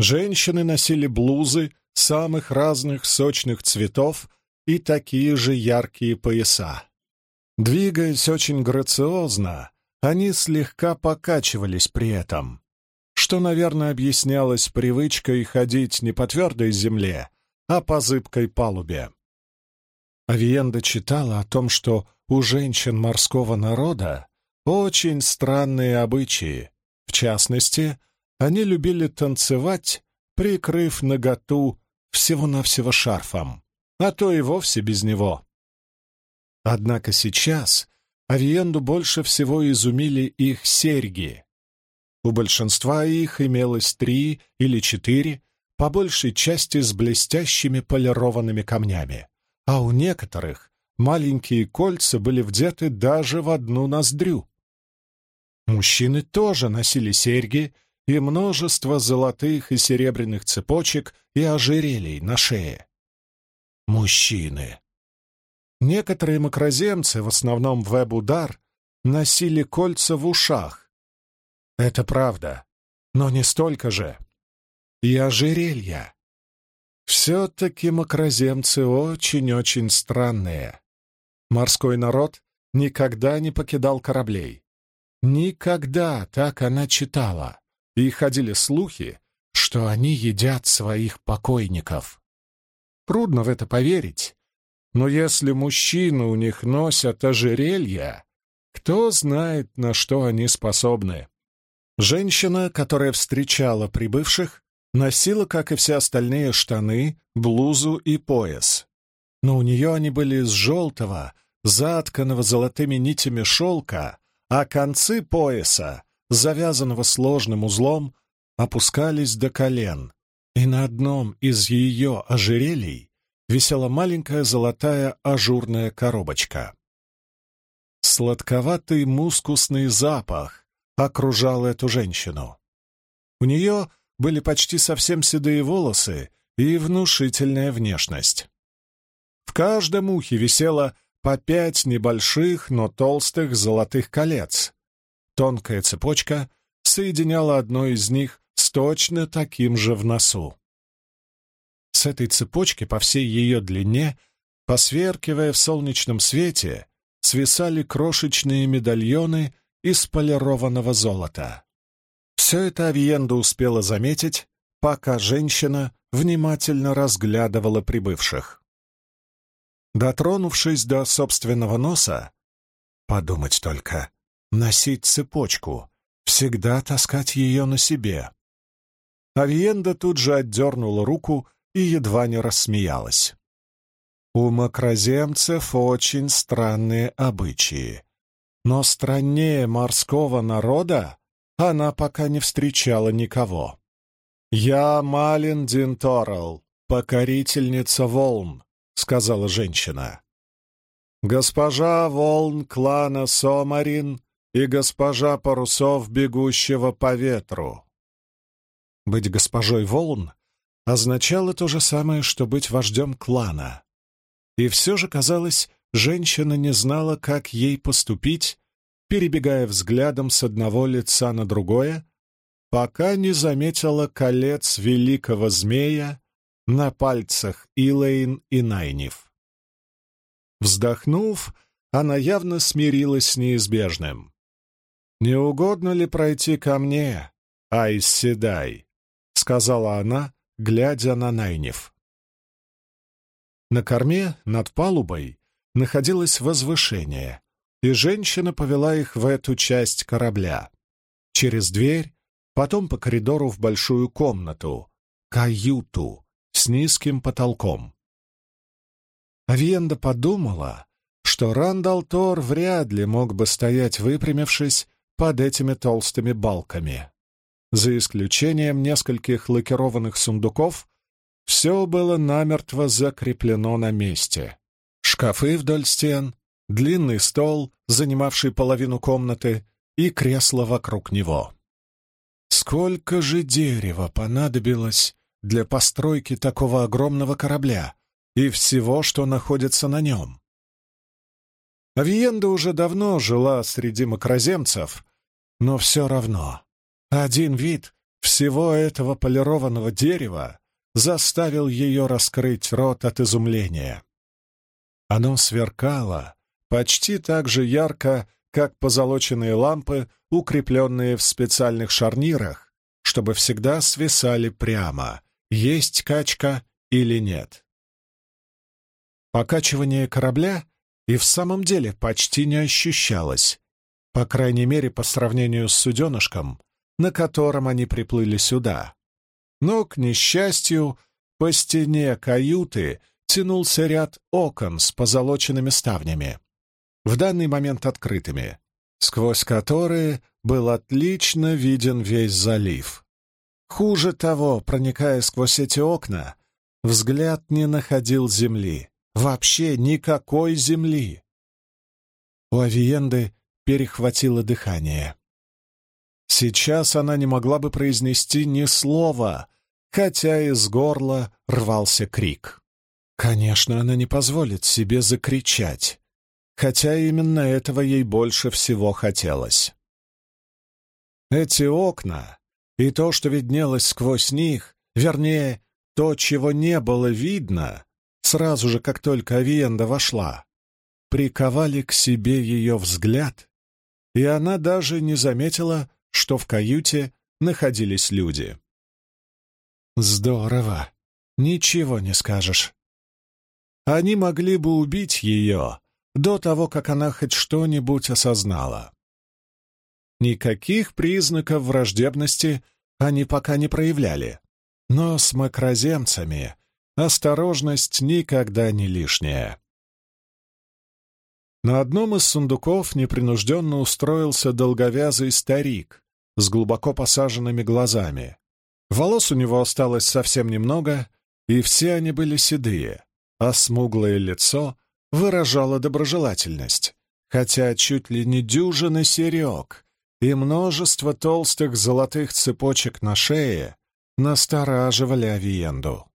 Женщины носили блузы самых разных сочных цветов и такие же яркие пояса. Двигаясь очень грациозно, они слегка покачивались при этом, что, наверное, объяснялось привычкой ходить не по твердой земле, а по зыбкой палубе. Авиенда читала о том, что у женщин морского народа очень странные обычаи. В частности, они любили танцевать, прикрыв наготу всего-навсего шарфом, а то и вовсе без него. Однако сейчас Авиенду больше всего изумили их серьги. У большинства их имелось три или четыре, по большей части с блестящими полированными камнями, а у некоторых маленькие кольца были вдеты даже в одну ноздрю. Мужчины тоже носили серьги и множество золотых и серебряных цепочек и ожерелий на шее. Мужчины. Некоторые макроземцы, в основном в Эбудар, носили кольца в ушах. Это правда, но не столько же. И ожерелья. Все-таки макроземцы очень-очень странные. Морской народ никогда не покидал кораблей. Никогда так она читала и ходили слухи, что они едят своих покойников. Трудно в это поверить, но если мужчины у них носят ожерелья, кто знает, на что они способны. Женщина, которая встречала прибывших, носила, как и все остальные, штаны, блузу и пояс. Но у нее они были из желтого, затканного золотыми нитями шелка, а концы пояса завязанного сложным узлом, опускались до колен, и на одном из ее ожерелий висела маленькая золотая ажурная коробочка. Сладковатый мускусный запах окружал эту женщину. У нее были почти совсем седые волосы и внушительная внешность. В каждом ухе висело по пять небольших, но толстых золотых колец, Тонкая цепочка соединяла одно из них с точно таким же в носу. С этой цепочки по всей ее длине, посверкивая в солнечном свете, свисали крошечные медальоны из полированного золота. Все это Авиенда успела заметить, пока женщина внимательно разглядывала прибывших. Дотронувшись до собственного носа, подумать только, носить цепочку, всегда таскать ее на себе. Авиенда тут же отдернула руку и едва не рассмеялась. У макроземцев очень странные обычаи, но страннее морского народа она пока не встречала никого. «Я Малин Динторал, покорительница волн», — сказала женщина. «Госпожа волн клана Сомарин и госпожа парусов, бегущего по ветру. Быть госпожой волн означало то же самое, что быть вождем клана. И все же, казалось, женщина не знала, как ей поступить, перебегая взглядом с одного лица на другое, пока не заметила колец великого змея на пальцах Илэйн и Найниф. Вздохнув, она явно смирилась с неизбежным. «Не угодно ли пройти ко мне, Айс Седай?» — сказала она, глядя на Найнев. На корме, над палубой, находилось возвышение, и женщина повела их в эту часть корабля. Через дверь, потом по коридору в большую комнату, каюту с низким потолком. Авиенда подумала, что Рандал Тор вряд ли мог бы стоять выпрямившись под этими толстыми балками. За исключением нескольких лакированных сундуков, все было намертво закреплено на месте. Шкафы вдоль стен, длинный стол, занимавший половину комнаты, и кресло вокруг него. Сколько же дерева понадобилось для постройки такого огромного корабля и всего, что находится на нем? Авиенда уже давно жила среди макроземцев, но все равно один вид всего этого полированного дерева заставил ее раскрыть рот от изумления. Оно сверкало почти так же ярко, как позолоченные лампы, укрепленные в специальных шарнирах, чтобы всегда свисали прямо, есть качка или нет. Покачивание корабля и в самом деле почти не ощущалось, по крайней мере, по сравнению с суденышком, на котором они приплыли сюда. Но, к несчастью, по стене каюты тянулся ряд окон с позолоченными ставнями, в данный момент открытыми, сквозь которые был отлично виден весь залив. Хуже того, проникая сквозь эти окна, взгляд не находил земли, вообще никакой земли. У Авиенды перехватило дыхание. Сейчас она не могла бы произнести ни слова, хотя из горла рвался крик. Конечно, она не позволит себе закричать, хотя именно этого ей больше всего хотелось. Эти окна и то, что виднелось сквозь них, вернее, то, чего не было видно, сразу же, как только Авиенда вошла, приковали к себе ее взгляд, и она даже не заметила, что в каюте находились люди. Здорово. Ничего не скажешь. Они могли бы убить ее до того, как она хоть что-нибудь осознала. Никаких признаков враждебности они пока не проявляли, но с макроземцами осторожность никогда не лишняя. На одном из сундуков непринужденно устроился долговязый старик с глубоко посаженными глазами. Волос у него осталось совсем немного, и все они были седые, а смуглое лицо выражало доброжелательность, хотя чуть ли не дюжины серег и множество толстых золотых цепочек на шее настораживали Авиенду.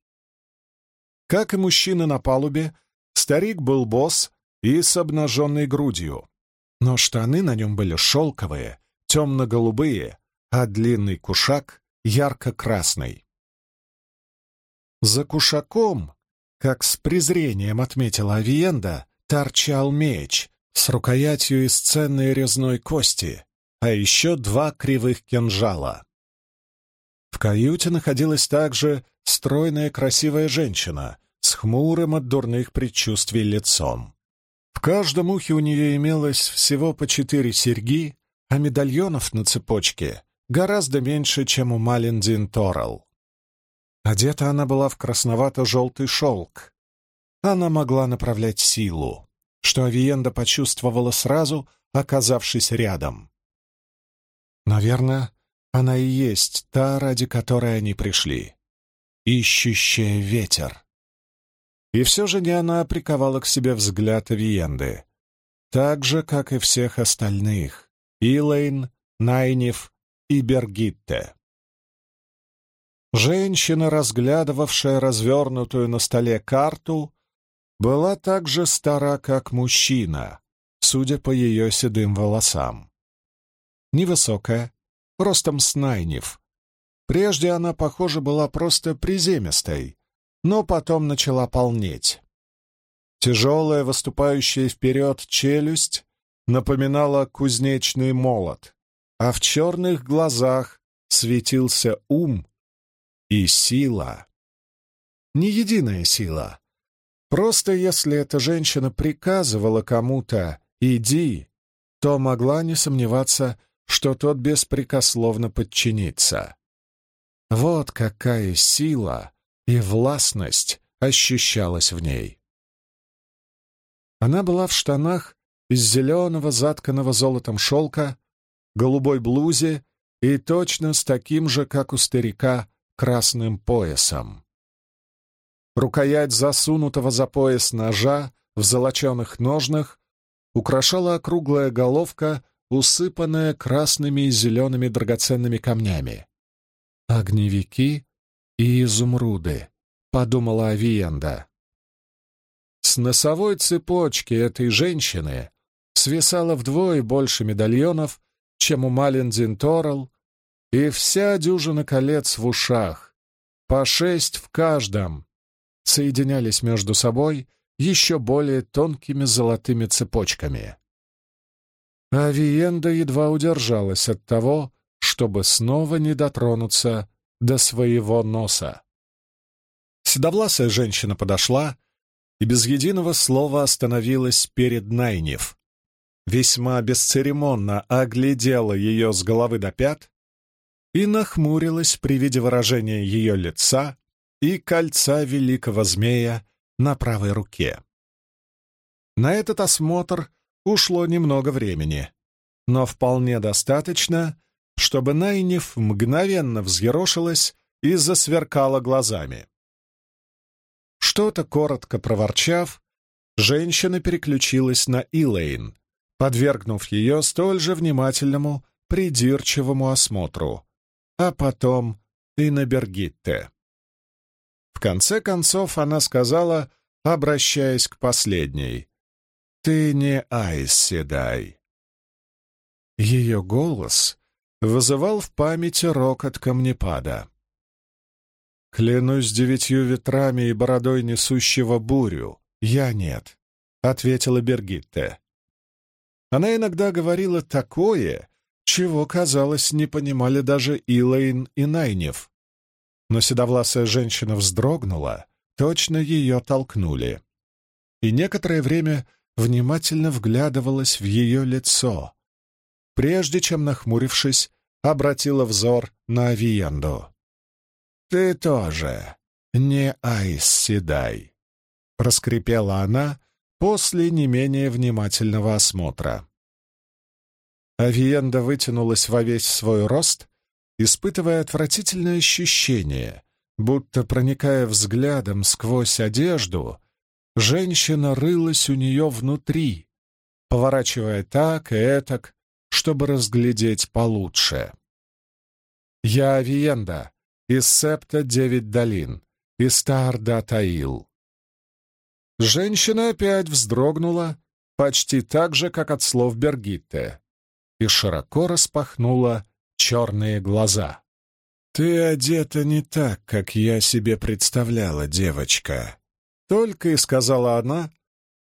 Как и мужчина на палубе, старик был босс и с обнаженной грудью. Но штаны на нем были шелковые, темно-голубые, а длинный кушак — ярко-красный. За кушаком, как с презрением отметила Авиенда, торчал меч с рукоятью из ценной резной кости, а еще два кривых кинжала. В каюте находилась также стройная красивая женщина с хмурым от дурных предчувствий лицом. В каждом ухе у нее имелось всего по четыре серьги, а медальонов на цепочке гораздо меньше, чем у Малиндин Торрелл. Одета она была в красновато-желтый шелк. Она могла направлять силу, что Авиенда почувствовала сразу, оказавшись рядом. Наверное, она и есть та, ради которой они пришли. Ищущая ветер. И все же не она приковала к себе взгляд Авиенды. Так же, как и всех остальных. Илэйн, Найниф и Бергитте. Женщина, разглядывавшая развернутую на столе карту, была так же стара, как мужчина, судя по ее седым волосам. Невысокая, ростом с Найниф. Прежде она, похоже, была просто приземистой, но потом начала полнеть. Тяжелая, выступающая вперед челюсть напоминала кузнечный молот, а в черных глазах светился ум и сила. Не единая сила. Просто если эта женщина приказывала кому-то «иди», то могла не сомневаться, что тот беспрекословно подчинится. Вот какая сила и властность ощущалась в ней. Она была в штанах из зеленого затканного золотом шелка, голубой блузе и точно с таким же, как у старика, красным поясом. Рукоять засунутого за пояс ножа в золоченых ножнах украшала округлая головка, усыпанная красными и зелеными драгоценными камнями. «Огневики и изумруды», — подумала Авиенда. С носовой цепочки этой женщины свисало вдвое больше медальонов, чем у Малиндин Торрелл, и вся дюжина колец в ушах, по шесть в каждом, соединялись между собой еще более тонкими золотыми цепочками. Авиенда едва удержалась от того, чтобы снова не дотронуться до своего носа. Седовласая женщина подошла и без единого слова остановилась перед Найнев. Весьма бесцеремонно оглядела ее с головы до пят и нахмурилась при виде выражения ее лица и кольца великого змея на правой руке. На этот осмотр ушло немного времени, но вполне достаточно, чтобы Найниф мгновенно взъерошилась и засверкала глазами. Что-то коротко проворчав, женщина переключилась на Илэйн, подвергнув ее столь же внимательному, придирчивому осмотру, а потом и на Бергитте. В конце концов она сказала, обращаясь к последней, «Ты не Айс Седай». Ее голос вызывал в памяти рокот камнепада. «Клянусь девятью ветрами и бородой несущего бурю, я нет», — ответила Бергитте. Она иногда говорила такое, чего, казалось, не понимали даже Илэйн и Найнев но седовласая женщина вздрогнула, точно ее толкнули. И некоторое время внимательно вглядывалась в ее лицо, прежде чем, нахмурившись, обратила взор на Авиенду. «Ты тоже не Айс Седай», — проскрипела она после не менее внимательного осмотра. Авиенда вытянулась во весь свой рост испытывая отвратительное ощущение, будто проникая взглядом сквозь одежду, женщина рылась у нее внутри, поворачивая так и этак, чтобы разглядеть получше. «Я Авиенда, из Септа Девять Долин, из Тарда Таил». Женщина опять вздрогнула, почти так же, как от слов Бергитте, и широко распахнула черные глаза. «Ты одета не так, как я себе представляла, девочка», — только и сказала она,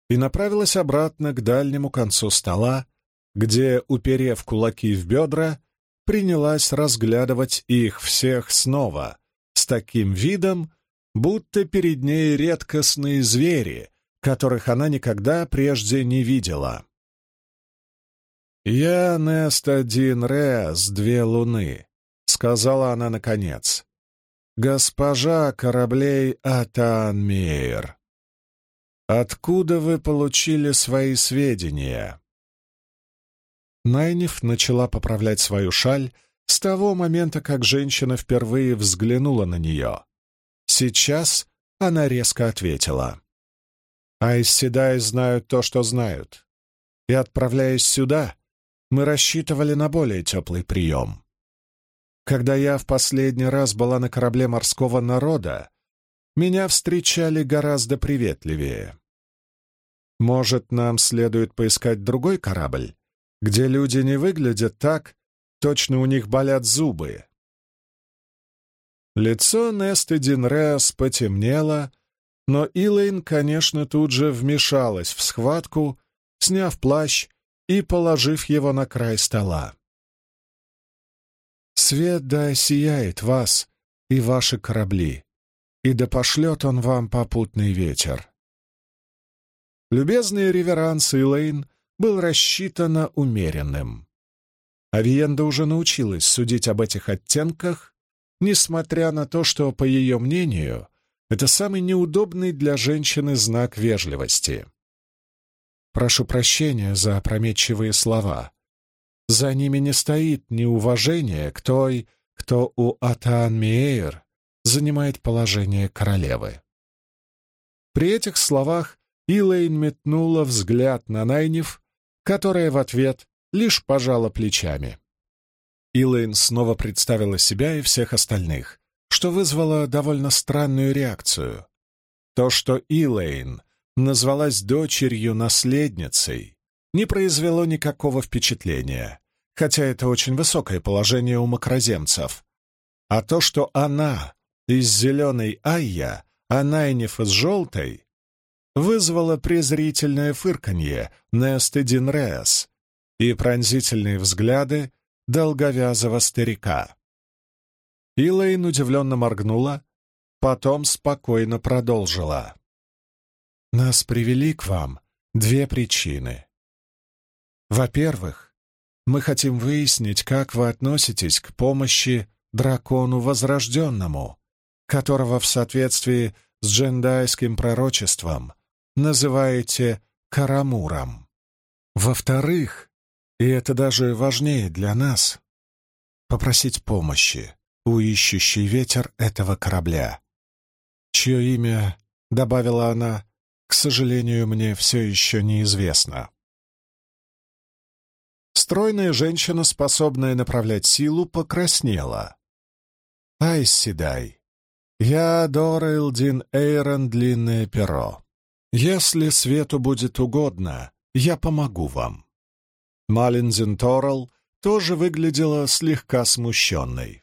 и направилась обратно к дальнему концу стола, где, уперев кулаки в бедра, принялась разглядывать их всех снова, с таким видом, будто перед ней редкостные звери, которых она никогда прежде не видела. «Я Нест один Ре две луны», — сказала она наконец. «Госпожа кораблей Атаанмейр, откуда вы получили свои сведения?» Найниф начала поправлять свою шаль с того момента, как женщина впервые взглянула на нее. Сейчас она резко ответила. «Айсседай знают то, что знают. И, отправляясь сюда, мы рассчитывали на более теплый прием. Когда я в последний раз была на корабле морского народа, меня встречали гораздо приветливее. Может, нам следует поискать другой корабль, где люди не выглядят так, точно у них болят зубы. Лицо Несты Динреас потемнело, но Илэйн, конечно, тут же вмешалась в схватку, сняв плащ и положив его на край стола. «Свет да сияет вас и ваши корабли, и да пошлет он вам попутный ветер». Любезный реверанс Илэйн был рассчитан умеренным. Авиенда уже научилась судить об этих оттенках, несмотря на то, что, по ее мнению, это самый неудобный для женщины знак вежливости. Прошу прощения за опрометчивые слова. За ними не стоит неуважение к той, кто у Атаан Миэйр занимает положение королевы. При этих словах Илэйн метнула взгляд на Найниф, которая в ответ лишь пожала плечами. Илэйн снова представила себя и всех остальных, что вызвало довольно странную реакцию. То, что Илэйн назвалась дочерью-наследницей, не произвело никакого впечатления, хотя это очень высокое положение у макроземцев. А то, что она из зеленой Айя, а Найниф из желтой, вызвало презрительное фырканье Несты Динреас и пронзительные взгляды долговязого старика. Илэйн удивленно моргнула, потом спокойно продолжила. «Нас привели к вам две причины. Во-первых, мы хотим выяснить, как вы относитесь к помощи дракону Возрожденному, которого в соответствии с джендайским пророчеством называете Карамуром. Во-вторых, и это даже важнее для нас, попросить помощи у ищущей ветер этого корабля, чье имя, добавила она, к сожалению, мне все еще неизвестно. Стройная женщина, способная направлять силу, покраснела. «Айсседай, я Дорайлдин Эйрон Длинное Перо. Если свету будет угодно, я помогу вам». Малинзин Торрелл тоже выглядела слегка смущенной.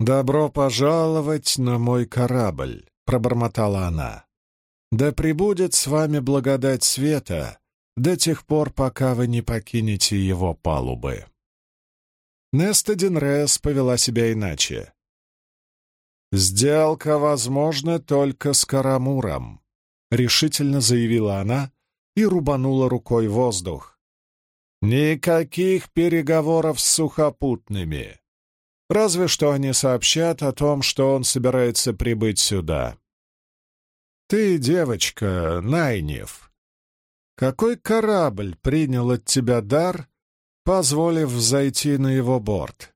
«Добро пожаловать на мой корабль», — пробормотала она. «Да пребудет с вами благодать света до тех пор, пока вы не покинете его палубы». Неста Динрес повела себя иначе. «Сделка возможна только с Карамуром», — решительно заявила она и рубанула рукой воздух. «Никаких переговоров с сухопутными. Разве что они сообщат о том, что он собирается прибыть сюда. Ты, девочка, Найнев, какой корабль принял от тебя дар, позволив взойти на его борт?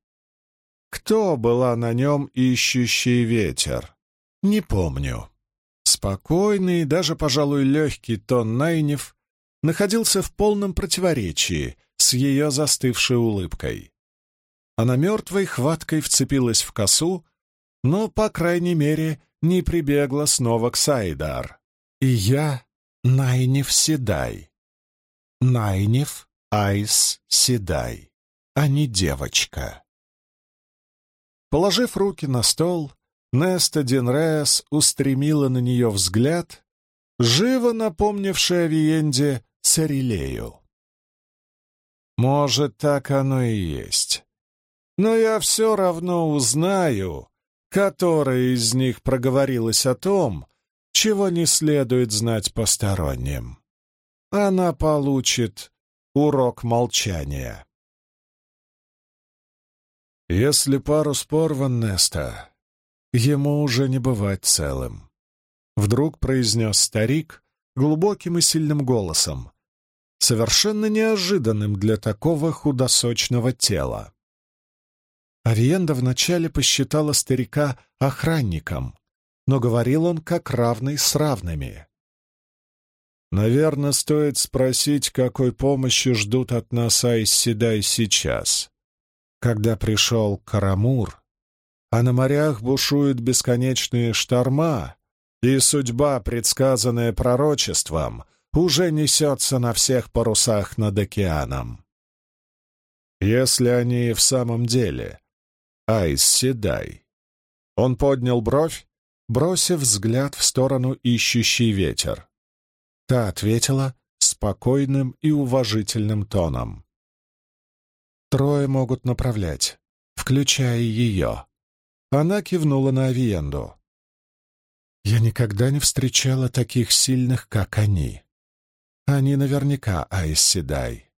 Кто была на нем ищущий ветер? Не помню. Спокойный, даже, пожалуй, легкий тон Найнев находился в полном противоречии с ее застывшей улыбкой. Она мертвой хваткой вцепилась в косу, но, по крайней мере, не прибегла снова к Сайдар. И я Найнев Седай. Найнев Айс Седай, а не девочка. Положив руки на стол, Неста Динреас устремила на нее взгляд, живо напомнивший о Виенде Царилею. Может, так оно и есть но я все равно узнаю, которая из них проговорилась о том, чего не следует знать посторонним. Она получит урок молчания. Если парус порван, Неста, ему уже не бывать целым. Вдруг произнес старик глубоким и сильным голосом, совершенно неожиданным для такого худосочного тела. Авиенда вначале посчитала старика охранником, но говорил он как равный с равными. «Наверное, стоит спросить, какой помощи ждут от нас Айсседай сейчас. Когда пришел Карамур, а на морях бушуют бесконечные шторма, и судьба, предсказанная пророчеством, уже несется на всех парусах над океаном. Если они в самом деле Айс Седай. Он поднял бровь, бросив взгляд в сторону ищущий ветер. Та ответила спокойным и уважительным тоном. «Трое могут направлять, включая ее». Она кивнула на Авиенду. «Я никогда не встречала таких сильных, как они. Они наверняка Айс Седай.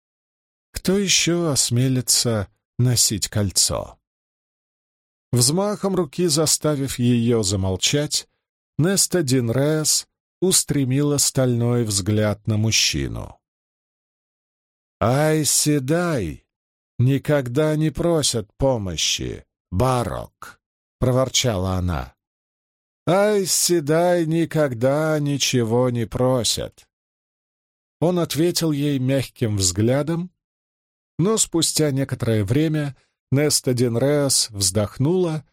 Кто еще осмелится носить кольцо?» Взмахом руки заставив ее замолчать, Неста Динреас устремила стальной взгляд на мужчину. Ай, седай! Никогда не просят помощи, Барок!» — проворчала она. «Ай, седай, никогда ничего не просят!» Он ответил ей мягким взглядом, но спустя некоторое время Неста Динреас вздохнула,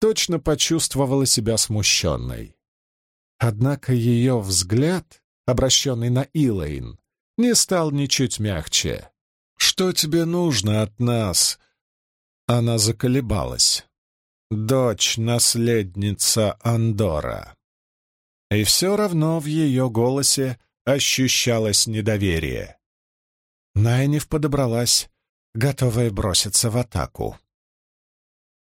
точно почувствовала себя смущенной. Однако ее взгляд, обращенный на Илэйн, не стал ничуть мягче. «Что тебе нужно от нас?» Она заколебалась. «Дочь, наследница Андора». И все равно в ее голосе ощущалось недоверие. Найниф подобралась, готовая броситься в атаку.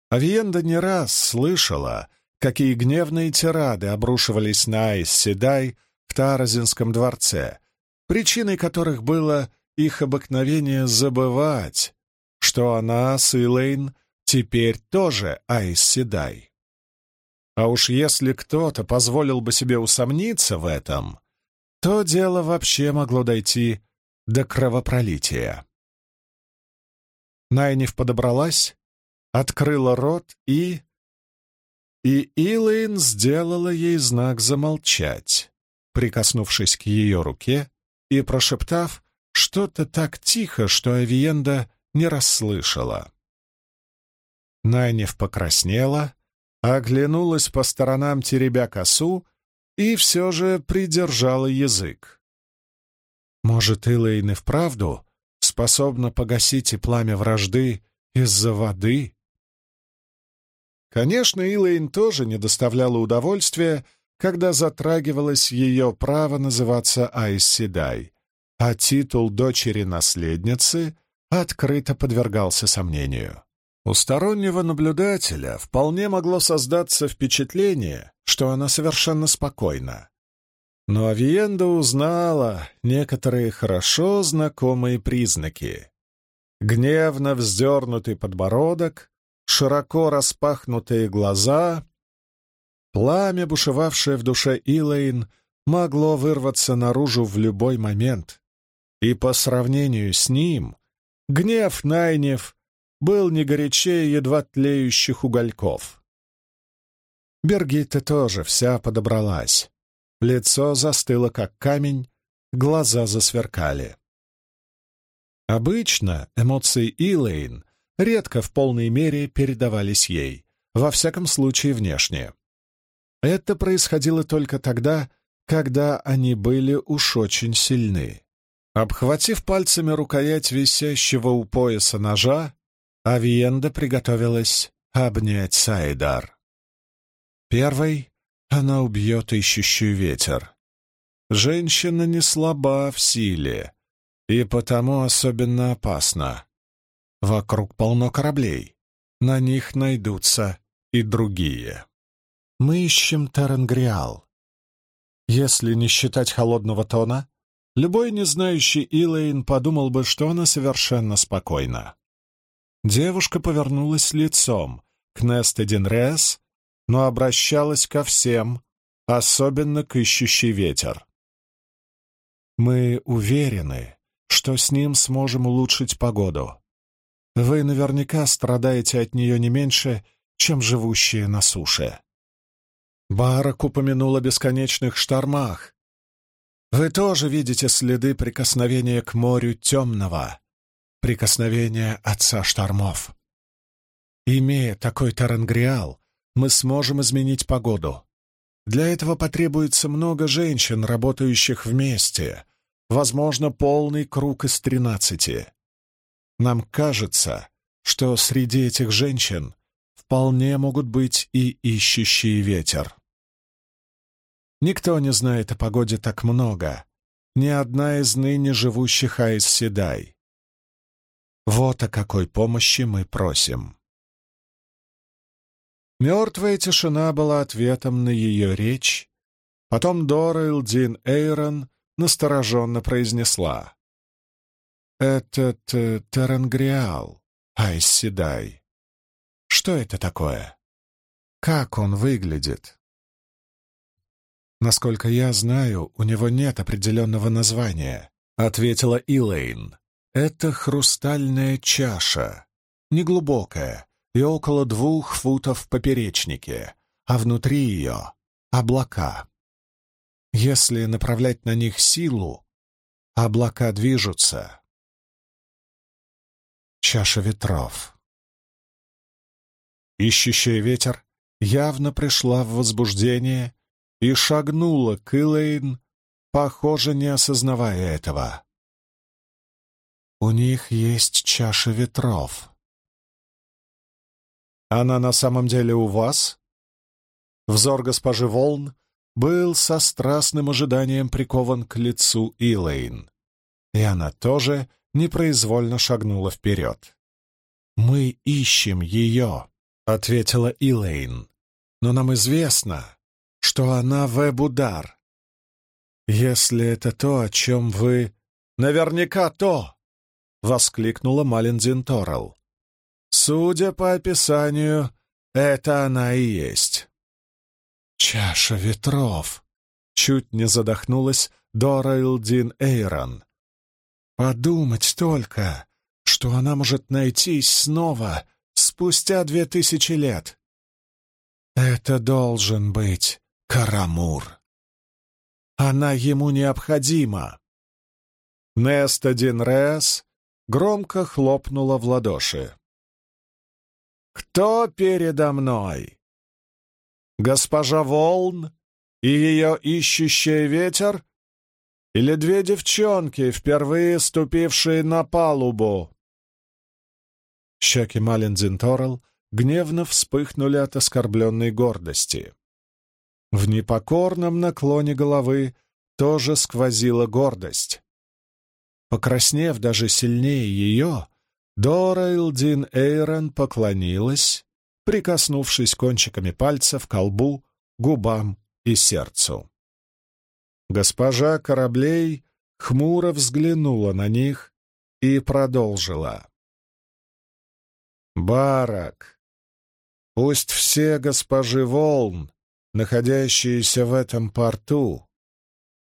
Авиенда не раз слышала, какие гневные тирады обрушивались на Айс Седай в Таразинском дворце, причиной которых было их обыкновение забывать, что она с Илэйн теперь тоже Айс. А уж если кто-то позволил бы себе усомниться в этом, то дело вообще могло дойти до кровопролития. Найниф подобралась, открыла рот и... И Илэйн сделала ей знак замолчать, прикоснувшись к ее руке и прошептав что-то так тихо, что Авиенда не расслышала. Найниф покраснела, оглянулась по сторонам, теребя косу, и все же придержала язык. Может, Илэйн и вправду способна погасить и пламя вражды из-за воды? Конечно, Илэйн тоже не доставляла удовольствия, когда затрагивалось ее право называться Айсседай, а титул дочери-наследницы открыто подвергался сомнению. У стороннего наблюдателя вполне могло создаться впечатление, что она совершенно спокойна. Но Авиенда узнала некоторые хорошо знакомые признаки. Гневно вздернутый подбородок, широко распахнутые глаза, пламя, бушевавшее в душе Илэйн, могло вырваться наружу в любой момент. И по сравнению с ним, гнев Найнев был не горячее едва тлеющих угольков. Бергитта тоже вся подобралась. Лицо застыло, как камень, глаза засверкали. Обычно эмоции Илэйн редко в полной мере передавались ей, во всяком случае внешне. Это происходило только тогда, когда они были уж очень сильны. Обхватив пальцами рукоять висящего у пояса ножа, Авиенда приготовилась обнять Сайдар. Первой она убьет ищущий ветер. Женщина не слаба в силе и потому особенно опасна. Вокруг полно кораблей, на них найдутся и другие. Мы ищем Тарангриал. Если не считать холодного тона, любой не знающий Илэйн подумал бы, что она совершенно спокойна. Девушка повернулась лицом к Нестедин Рес, но обращалась ко всем, особенно к ищущий ветер. «Мы уверены, что с ним сможем улучшить погоду. Вы наверняка страдаете от нее не меньше, чем живущие на суше». Барак упомянул о бесконечных штормах. «Вы тоже видите следы прикосновения к морю темного, прикосновения отца штормов. Имея такой тарангриал, мы сможем изменить погоду. Для этого потребуется много женщин, работающих вместе, возможно, полный круг из тринадцати. Нам кажется, что среди этих женщин вполне могут быть и ищущие ветер. Никто не знает о погоде так много, ни одна из ныне живущих Айс Седай. Вот о какой помощи мы просим. Мертвая тишина была ответом на ее речь. Потом Дора Илдин Эйрон настороженно произнесла. «Этот э, Тарангриал, Айсседай. Что это такое? Как он выглядит?» «Насколько я знаю, у него нет определенного названия», — ответила Илэйн. Это хрустальная чаша, неглубокая и около двух футов в поперечнике, а внутри ее — облака. Если направлять на них силу, облака движутся. Чаша ветров. Ищущая ветер явно пришла в возбуждение и шагнула к Илэйн, похоже, не осознавая этого. У них есть чаша ветров. Она на самом деле у вас? Взор госпожи Волн был со страстным ожиданием прикован к лицу Илэйн, и она тоже непроизвольно шагнула вперед. «Мы ищем ее», — ответила Илэйн, «но нам известно, что она в Эбудар. Если это то, о чем вы...» «Наверняка то!» — воскликнула Малиндин Торрелл. «Судя по описанию, это она и есть». «Чаша ветров!» — чуть не задохнулась Дора Илдин Эйрон. «Подумать только, что она может найтись снова спустя две тысячи лет. Это должен быть Карамур. Она ему необходима». Неста Дин Реас громко хлопнула в ладоши. «Кто передо мной? Госпожа Волн и ее ищущий ветер? Или две девчонки, впервые ступившие на палубу?» Щеки Малин Торрелл гневно вспыхнули от оскорбленной гордости. В непокорном наклоне головы тоже сквозила гордость. Покраснев даже сильнее ее, Дора Илдин Эйрон поклонилась, прикоснувшись кончиками пальцев к колбу, губам и сердцу. Госпожа кораблей хмуро взглянула на них и продолжила. «Барак, пусть все госпожи волн, находящиеся в этом порту,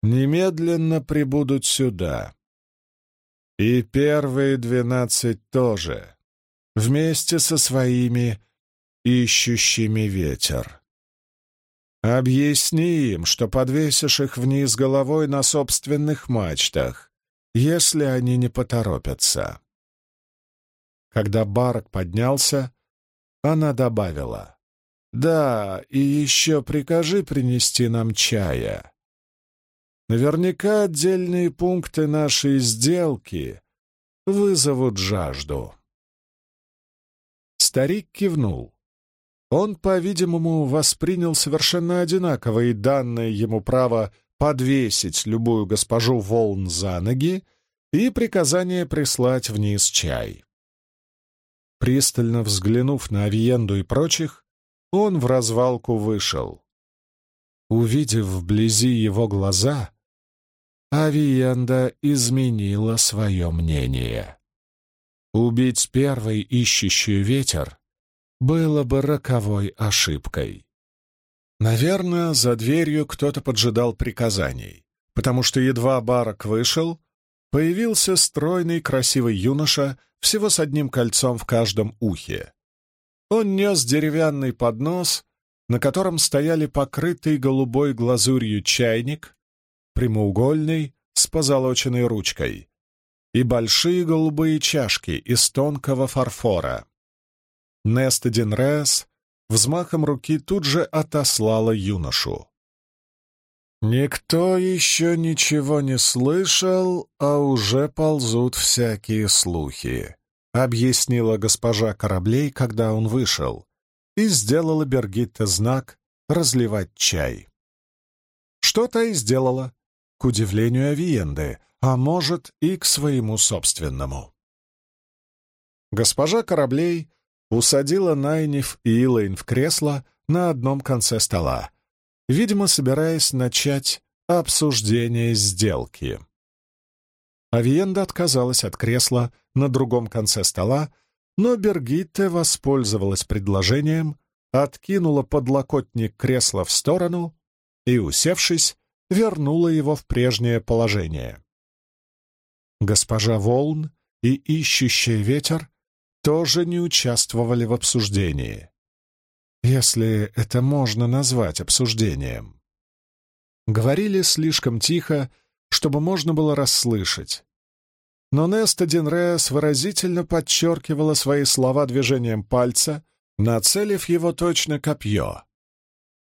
немедленно прибудут сюда. И первые двенадцать тоже, вместе со своими ищущими ветер. Объясни им, что подвесишь их вниз головой на собственных мачтах, если они не поторопятся. Когда Барак поднялся, она добавила, «Да, и еще прикажи принести нам чая. Наверняка отдельные пункты нашей сделки вызовут жажду. Старик кивнул. Он, по-видимому, воспринял совершенно одинаково и данное ему право подвесить любую госпожу волн за ноги и приказание прислать вниз чай. Пристально взглянув на Авиенду и прочих, он в развалку вышел. Увидев вблизи его глаза, Авиенда изменила свое мнение. Убить первый ищущий ветер было бы роковой ошибкой. Наверное, за дверью кто-то поджидал приказаний, потому что едва Барак вышел, появился стройный красивый юноша всего с одним кольцом в каждом ухе. Он нес деревянный поднос, на котором стояли покрытый голубой глазурью чайник, прямоугольный, с позолоченной ручкой, и большие голубые чашки из тонкого фарфора. Неста Динрес взмахом руки тут же отослала юношу. «Никто еще ничего не слышал, а уже ползут всякие слухи», — объяснила госпожа кораблей, когда он вышел, и сделала Бергитте знак «разливать чай». Что-то и сделала, к удивлению Авиенды, а может и к своему собственному. Госпожа кораблей усадила Найниф и Илэйн в кресло на одном конце стола, видимо, собираясь начать обсуждение сделки. Авиенда отказалась от кресла на другом конце стола, но Бергитте воспользовалась предложением, откинула подлокотник кресла в сторону и, усевшись, вернула его в прежнее положение. Госпожа Волн и ищущий ветер тоже не участвовали в обсуждении. Если это можно назвать обсуждением. Говорили слишком тихо, чтобы можно было расслышать. Но Неста Динреас выразительно подчеркивала свои слова движением пальца, нацелив его точно копье.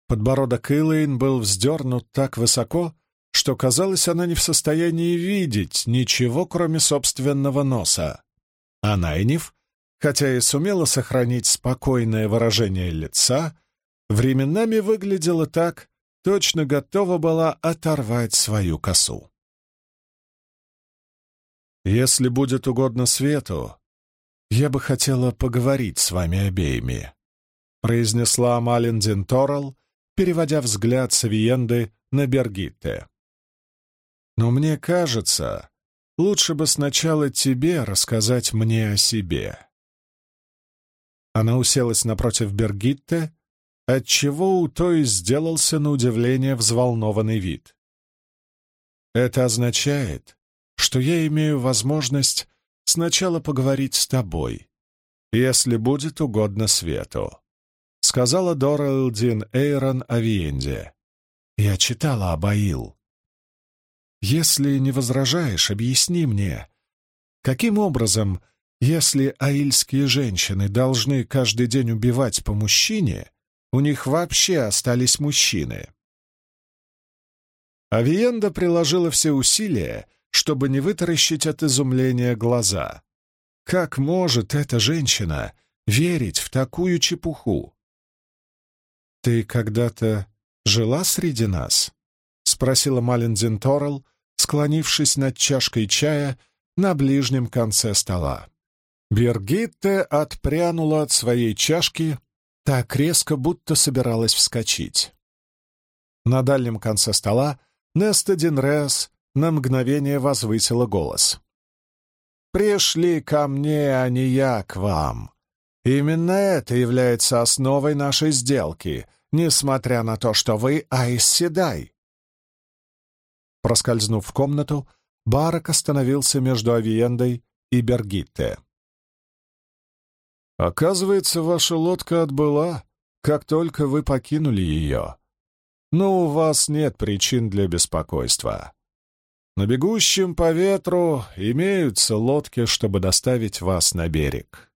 Подбородок Илэйн был вздернут так высоко, что, казалось, она не в состоянии видеть ничего, кроме собственного носа. А Найниф, хотя и сумела сохранить спокойное выражение лица, временами выглядела так, точно готова была оторвать свою косу. «Если будет угодно свету, я бы хотела поговорить с вами обеими», произнесла Малиндин Торрелл, переводя взгляд с Авиенды на Бергитте. Но мне кажется, лучше бы сначала тебе рассказать мне о себе. Она уселась напротив Бергитте, отчего у той сделался на удивление взволнованный вид. Это означает, что я имею возможность сначала поговорить с тобой, если будет угодно свету, — сказала Дора Элдин Эйрон Авиенде. Я читала об Аил. Если не возражаешь, объясни мне, каким образом, если аильские женщины должны каждый день убивать по мужчине, у них вообще остались мужчины? Авиенда приложила все усилия, чтобы не вытаращить от изумления глаза. Как может эта женщина верить в такую чепуху? «Ты когда-то жила среди нас?» — спросила Малиндин Торрелл, склонившись над чашкой чая на ближнем конце стола. Бергитте отпрянула от своей чашки так резко, будто собиралась вскочить. На дальнем конце стола Неста Динрес на мгновение возвысила голос. «Пришли ко мне, а не я к вам. Именно это является основой нашей сделки, несмотря на то, что вы Айс Седай. Проскользнув в комнату, Барак остановился между Авиендой и Бергитте. «Оказывается, ваша лодка отбыла, как только вы покинули ее. Но у вас нет причин для беспокойства. На бегущем по ветру имеются лодки, чтобы доставить вас на берег».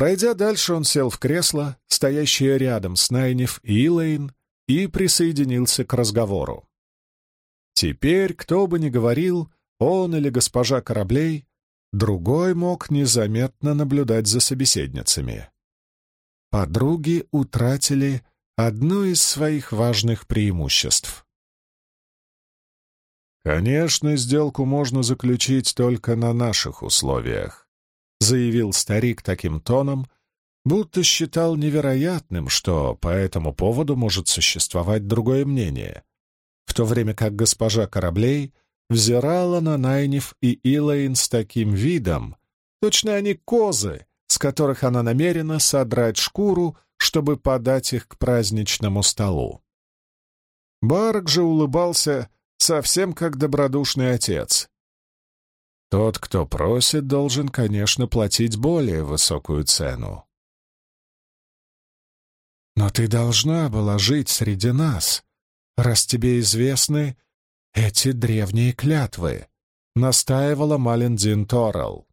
Пройдя дальше, он сел в кресло, стоящее рядом с Найнев и Илэйн, и присоединился к разговору. Теперь, кто бы ни говорил, он или госпожа кораблей, другой мог незаметно наблюдать за собеседницами. Подруги утратили одно из своих важных преимуществ. «Конечно, сделку можно заключить только на наших условиях», заявил старик таким тоном, будто считал невероятным, что по этому поводу может существовать другое мнение в то время как госпожа кораблей взирала на Найниф и Илэйн с таким видом, точно они козы, с которых она намерена содрать шкуру, чтобы подать их к праздничному столу. Барк же улыбался совсем как добродушный отец. Тот, кто просит, должен, конечно, платить более высокую цену. «Но ты должна была жить среди нас», раз тебе известны эти древние клятвы», — настаивала Малиндин Торрелл.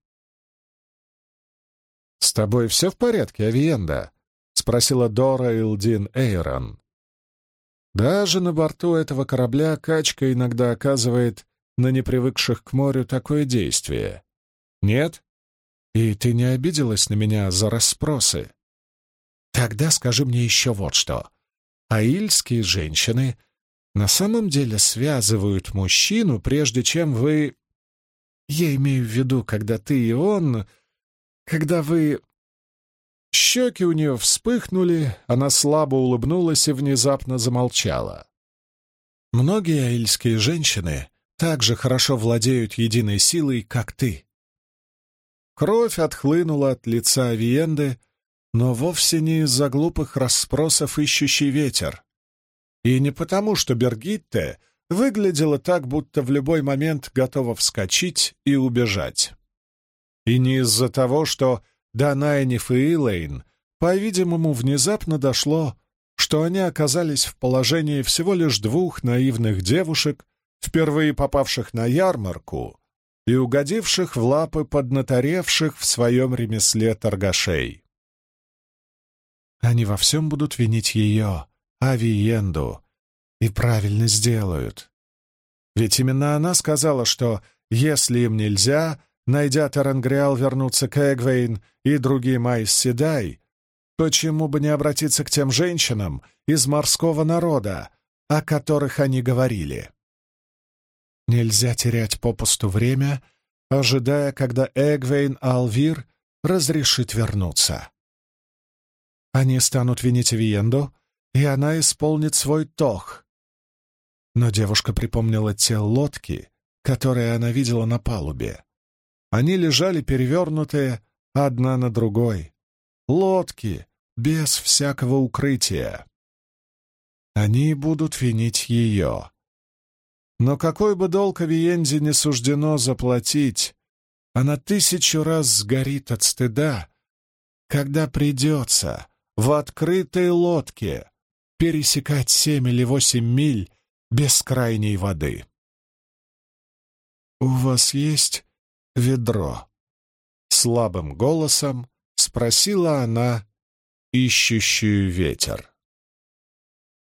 «С тобой все в порядке, Авиенда?» — спросила Дора Илдин Эйрон. Даже на борту этого корабля качка иногда оказывает на непривыкших к морю такое действие. Нет? И ты не обиделась на меня за расспросы? Тогда скажи мне еще вот что. Аильские женщины на самом деле связывают мужчину, прежде чем вы... Я имею в виду, когда ты и он... Когда вы... Щеки у нее вспыхнули, она слабо улыбнулась и внезапно замолчала. Многие аильские женщины так же хорошо владеют единой силой, как ты. Кровь отхлынула от лица Авиенды, но вовсе не из-за глупых расспросов ищущий ветер. И не потому, что Бергитте выглядела так, будто в любой момент готова вскочить и убежать. И не из-за того, что до и Илэйн, по-видимому, внезапно дошло, что они оказались в положении всего лишь двух наивных девушек, впервые попавших на ярмарку и угодивших в лапы поднаторевших в своем ремесле торгашей. Они во всем будут винить ее, Авиенду, и правильно сделают. Ведь именно она сказала, что если им нельзя, найдя Тарангриал, вернуться к Эгвейн и другим Айс Седай, почему бы не обратиться к тем женщинам из морского народа, о которых они говорили? Нельзя терять попусту время, ожидая, когда Эгвейн Алвир разрешит вернуться. Они станут винить Виенду, и она исполнит свой тох. Но девушка припомнила те лодки, которые она видела на палубе. Они лежали перевернутые одна на другой. Лодки, без всякого укрытия. Они будут винить ее. Но какой бы долг Авиенде не суждено заплатить, она тысячу раз сгорит от стыда, когда придется в открытой лодке пересекать семь или восемь миль бескрайней воды. «У вас есть ведро?» Слабым голосом спросила она ищущую ветер.